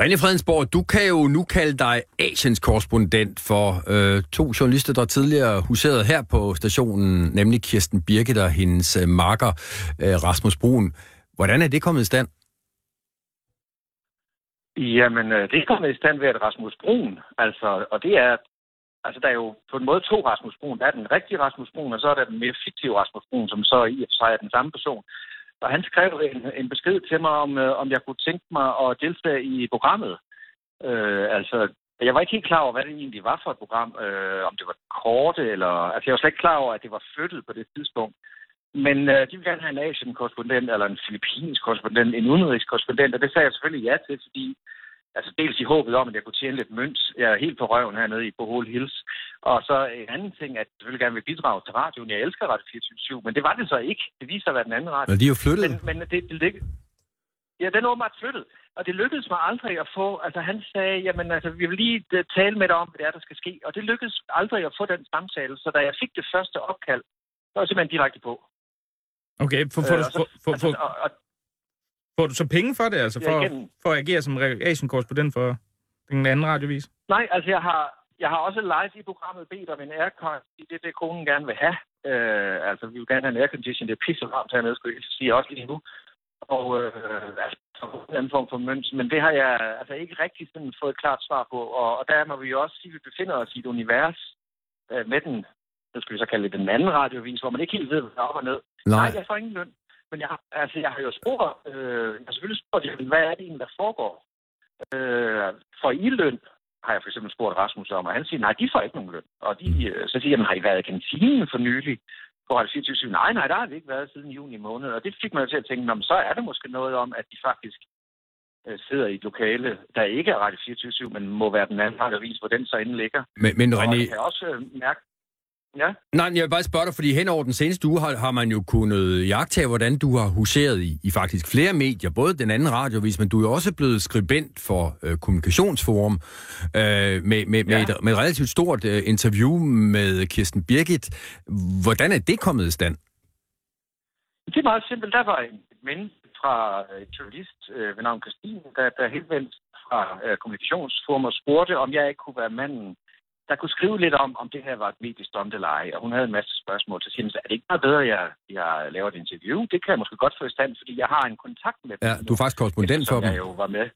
René Fredensborg, du kan jo nu kalde dig Asiens korrespondent for øh, to journalister, der tidligere huserede her på stationen, nemlig Kirsten Birgit og hendes øh, marker øh, Rasmus Brun. Hvordan er det kommet i stand? Jamen, øh, det er kommet i stand ved, at Rasmus Brun, altså, og det er, altså der er jo på en måde to Rasmus Brun. Der er den rigtige Rasmus Brun, og så er der den mere fiktive Rasmus Brun, som så i og for sig er den samme person. Og han skrev en, en besked til mig, om, øh, om jeg kunne tænke mig at deltage i programmet. Øh, altså, jeg var ikke helt klar over, hvad det egentlig var for et program. Øh, om det var korte, eller... Altså, jeg var slet ikke klar over, at det var flyttet på det tidspunkt. Men øh, de vil gerne have en Asien-korrespondent, eller en filippinsk korrespondent, en udenrigskorrespondent, og det sagde jeg selvfølgelig ja til, fordi altså dels i håbet om, at jeg kunne tjene lidt mønt. Jeg er helt på røven hernede i Bohol Hills. Og så en anden ting, at jeg selvfølgelig gerne vil bidrage til radioen. Jeg elsker Radio 24 men det var det så ikke. Det viste sig at være den anden radio. Men de er jo flyttet. Men, men det, det, det, ja, den er åbenbart flyttet. Og det lykkedes mig aldrig at få, altså han sagde, jamen altså, vi vil lige øh, tale med dig om, hvad det er, der skal ske. Og det lykkedes aldrig at få den samtale. Så da jeg fik det første opkald, så var jeg simpelthen direkte på. Okay, for, for, Øh, så- for, for, altså, for, og, og, får du så penge for det, altså, Ja, for, igen. for at agere som Asien-korrespondent for den anden radiovis? Nej, altså jeg har, jeg har også live i programmet bedt om en aircon. Det er det, konen gerne vil have. Øh, altså, vi vil gerne have en aircondition. Det er pisse varmt hernede, skulle jeg sige også lige nu. Og øh, altså, en anden form for mønt, men det har jeg altså ikke rigtig sådan fået et klart svar på. Og, og der må vi jo også sige, at vi befinder os i et univers øh, med den, det skal vi så kalde det, den anden radiovis, hvor man ikke helt ved, hvad der er op og ned. Nej. Nej, jeg får ingen løn. Men jeg, har- altså, jeg har jo spurgt, øh, jeg har selvfølgelig spurgt, jamen, hvad er det egentlig, der foregår? Øh, for I løn, har jeg for eksempel spurgt Rasmus om, og han siger, nej, de får ikke nogen løn. Og de, øh, så siger jeg, har I været i kantinen for nylig? På Radio 24 Nej, nej, der har vi ikke været siden juni måned. Og det fik mig til at tænke, "Nå, men så er det måske noget om, at de faktisk øh, sidder i et lokale, der ikke er Radio 24 men må være den anden radiovis, hvor den så inde ligger. Men, men Og René, jeg kan også øh, mærke, Ja. Nej, jeg vil bare spørge dig, fordi hen over den seneste uge har, har man jo kunnet jagtage, hvordan du har huseret i, i faktisk flere medier, både den anden radiovis, men du er jo også blevet skribent for øh, Kommunikationsforum øh, med, med, med, Ja. et, med et relativt stort øh, interview med Kirsten Birgit. Hvordan er det kommet i stand? Det er meget simpelt. Der var en ven fra øh, et journalist øh, ved navn Christine, der, der henvendte fra øh, kommunikationsforum og spurgte, om jeg ikke kunne være manden, der kunne skrive lidt om, om det her var et mediestånd eller ej. Og hun havde en masse spørgsmål til sin, så er det ikke meget bedre, at jeg, jeg laver et interview? Det kan jeg måske godt få i stand, fordi jeg har en kontakt med dem. Ja, du er faktisk korrespondent for dem. jeg jo var med.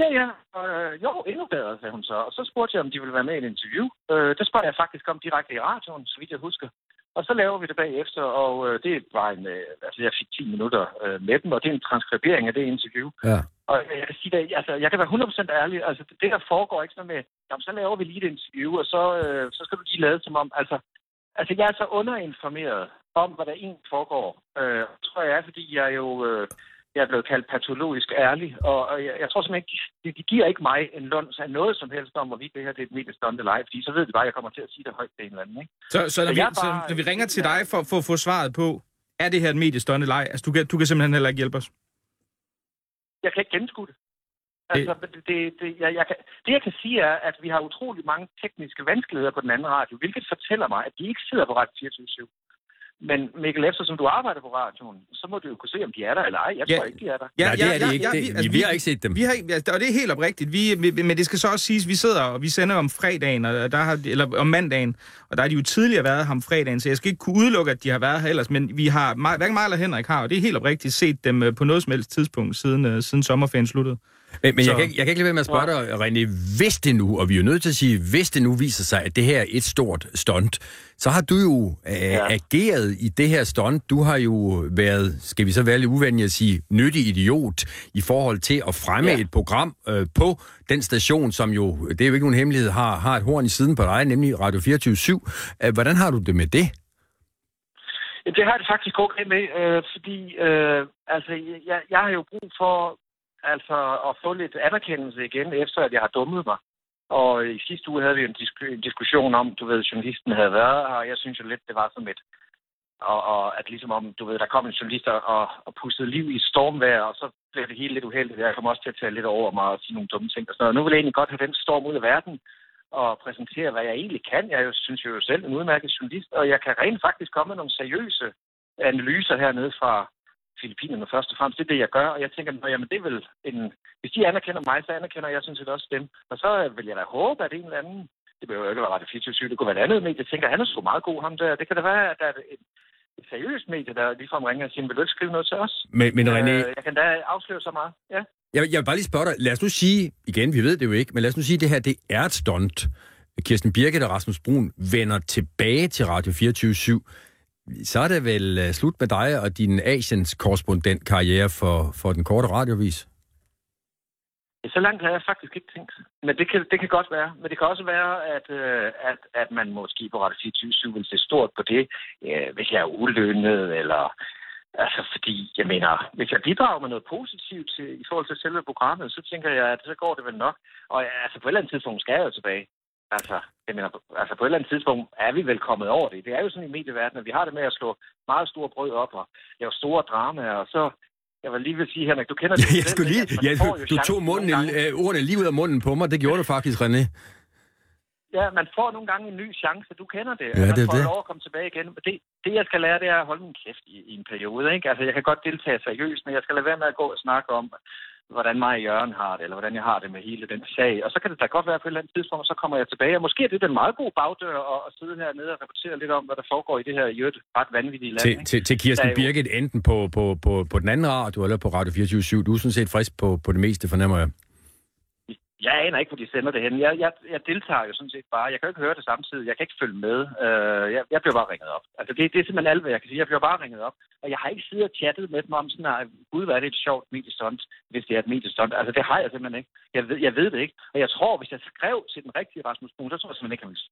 Ja, ja. Øh, jo, endnu bedre, sagde hun så. Og så spurgte jeg, om de ville være med i et interview. Øh, det spørger jeg faktisk om direkte i radioen, så vidt jeg husker. Og så laver vi det bagefter, og øh, det var en, øh, altså jeg fik 10 minutter øh, med dem, og det er en transkribering af det interview. Ja. Og jeg kan sige, at altså, jeg kan være 100% ærlig, altså det der foregår ikke sådan med, jamen, så laver vi lige et interview, og så, øh, så skal du lige lade som om, altså, altså jeg er så underinformeret om, hvad der egentlig foregår. Øh, tror jeg er, fordi jeg jo, øh, jeg er blevet kaldt patologisk ærlig, og, jeg, jeg tror simpelthen ikke, de, de giver ikke mig en lunds af noget som helst om, hvorvidt det her det er et mediestånd eller ej, fordi så ved de bare, at jeg kommer til at sige det højt til en eller anden, ikke? Så, så, når, Så vi, er så bare- når vi ringer til dig for, for at få svaret på, er det her et mediestånd eller ej? Altså, du kan, du kan simpelthen heller ikke hjælpe os. Jeg kan ikke gennemskue det. Altså, det, det, det, jeg, jeg kan, det, jeg kan sige, er, at vi har utrolig mange tekniske vanskeligheder på den anden radio, hvilket fortæller mig, at de ikke sidder på Radio 24 Men Mikkel, eftersom du arbejder på radioen, så må du jo kunne se, om de er der eller ej. Jeg Ja. tror ikke, de er der. Nej, det er de ikke. Det- vi har ikke set dem. Vi har, ikke- altså, og det er helt oprigtigt. Vi, vi, men det skal så også siges, vi sidder og vi sender om fredagen, og der har, eller om mandagen, og der har de jo tidligere været her om fredagen, så jeg skal ikke kunne udelukke, at de har været her ellers, men vi har, mig- hverken mig eller Henrik har, og det er helt oprigtigt, set dem øh, på noget som helst tidspunkt, siden, øh, siden sommerferien sluttede. Men, men Så- jeg, kan, ikke- jeg kan ikke lade være med at spørge dig, René, hvis det nu, og vi er jo nødt til at sige, hvis det nu viser sig, at det her er et stort stunt, så har du jo øh, ja. ageret i det her stunt. Du har jo været, skal vi så være lidt uvenlige at sige, nyttig idiot i forhold til at fremme ja. et program øh, på den station, som jo, det er jo ikke nogen hemmelighed, har, har et horn i siden på dig, nemlig Radio 24 øh, Hvordan har du det med det? Det har jeg det faktisk okay med, øh, fordi øh, altså, jeg, jeg har jo brug for altså, at få lidt anerkendelse igen, efter at jeg har dummet mig. Og i sidste uge havde vi en disk- en diskussion om, du ved, journalisten havde været her, og jeg synes jo lidt, det var som et... Og, og at ligesom om, du ved, der kom en journalist og, og, pustede liv i stormvejr, og så blev det helt lidt uheldigt. Jeg kom også til at tage lidt over mig og sige nogle dumme ting. Og sådan noget. Nu vil jeg egentlig godt have den storm ud af verden og præsentere, hvad jeg egentlig kan. Jeg er jo, synes jo selv en udmærket journalist, og jeg kan rent faktisk komme med nogle seriøse analyser hernede fra Filippinerne først og fremmest. Det er det, jeg gør, og jeg tænker, at jamen, det er vel en... Hvis de anerkender mig, så anerkender jeg sådan set også dem. Og så vil jeg da håbe, at en eller anden... Det behøver jo ikke være Radio 24 det kunne være et andet medie. Jeg tænker, han er sgu meget god, ham der. Det kan da være, at der er et, et seriøst medie, der ligefrem ringer og siger, vil du ikke skrive noget til os? Men, men René, Øh, jeg kan da afsløre så meget. Ja. Jeg, jeg vil bare lige spørge dig, lad os nu sige, igen, vi ved det jo ikke, men lad os nu sige, at det her det er et stunt. Kirsten Birgit og Rasmus Brun vender tilbage til Radio 24 så er det vel øh, slut med dig og din Asiens korrespondent-karriere for, for den korte radiovis. Så langt har jeg faktisk ikke tænkt. Men det kan, det kan godt være. Men det kan også være, at, øh, at, at man måske på Radio 24 vil se stort på det, øh, hvis jeg er ulønnet, eller... Altså, fordi, jeg mener, hvis jeg bidrager med noget positivt til, i forhold til selve programmet, så tænker jeg, at så går det vel nok. Og altså, på et eller andet tidspunkt skal jeg jo tilbage. Altså, jeg mener, altså på et eller andet tidspunkt er vi vel kommet over det. Det er jo sådan i medieverdenen, at vi har det med at slå meget store brød op og lave store dramaer, og så jeg vil lige vil sige, Henrik, du kender [LAUGHS] det. Jeg skulle lige, ja, du, du tog munden, øh, ordene lige ud af munden på mig. Det gjorde du faktisk, René. Ja, man får nogle gange en ny chance. Du kender det. Ja, man det er får det. lov at komme tilbage igen. Det, det, jeg skal lære, det er at holde min kæft i, i en periode. Ikke? Altså, jeg kan godt deltage seriøst, men jeg skal lade være med at gå og snakke om, hvordan mig og Jørgen har det, eller hvordan jeg har det med hele den sag. Og så kan det da godt være på et eller andet tidspunkt, så kommer jeg tilbage. Og måske er det den meget gode bagdør at, at sidde hernede og rapportere lidt om, hvad der foregår i det her i øvrigt ret vanvittige land. Til, ikke? til, til Kirsten jo- Birgit, enten på, på, på, på den anden radio eller på Radio 24 Du er sådan set frisk på, på det meste, fornemmer jeg. Jeg aner ikke, hvor de sender det hen. Jeg, jeg, jeg deltager jo sådan set bare. Jeg kan jo ikke høre det samtidig. Jeg kan ikke følge med. Uh, jeg, jeg bliver bare ringet op. Altså, det, det er simpelthen alt, hvad jeg kan sige. Jeg bliver bare ringet op. Og jeg har ikke siddet og chattet med dem om sådan, at gud, hvad er det et sjovt mediestunt, hvis det er et mediestunt. Altså, det har jeg simpelthen ikke. Jeg ved, jeg ved det ikke. Og jeg tror, hvis jeg skrev til den rigtige Rasmus Brun, så tror jeg simpelthen ikke, han ville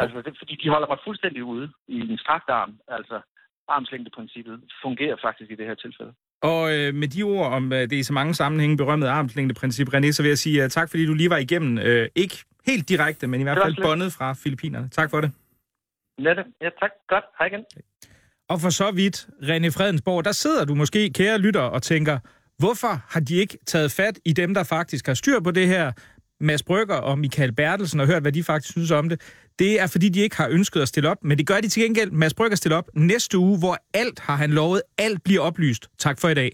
Altså, det, fordi de holder mig fuldstændig ude i en strakt arm. Altså, armslængdeprincippet fungerer faktisk i det her tilfælde. Og øh, med de ord om øh, det i så mange sammenhænge berømmede armslængdeprincip, René, så vil jeg sige uh, tak, fordi du lige var igennem. Øh, ikke helt direkte, men i hvert fald båndet fra Filippinerne. Tak for det. Nette. Ja, tak. Godt. Hej igen. Og for så vidt, René Fredensborg, der sidder du måske, kære lytter, og tænker, hvorfor har de ikke taget fat i dem, der faktisk har styr på det her? Mads Brygger og Michael Bertelsen og hørt, hvad de faktisk synes om det. Det er, fordi de ikke har ønsket at stille op, men det gør de til gengæld. Mads Brygger stiller op næste uge, hvor alt har han lovet, alt bliver oplyst. Tak for i dag.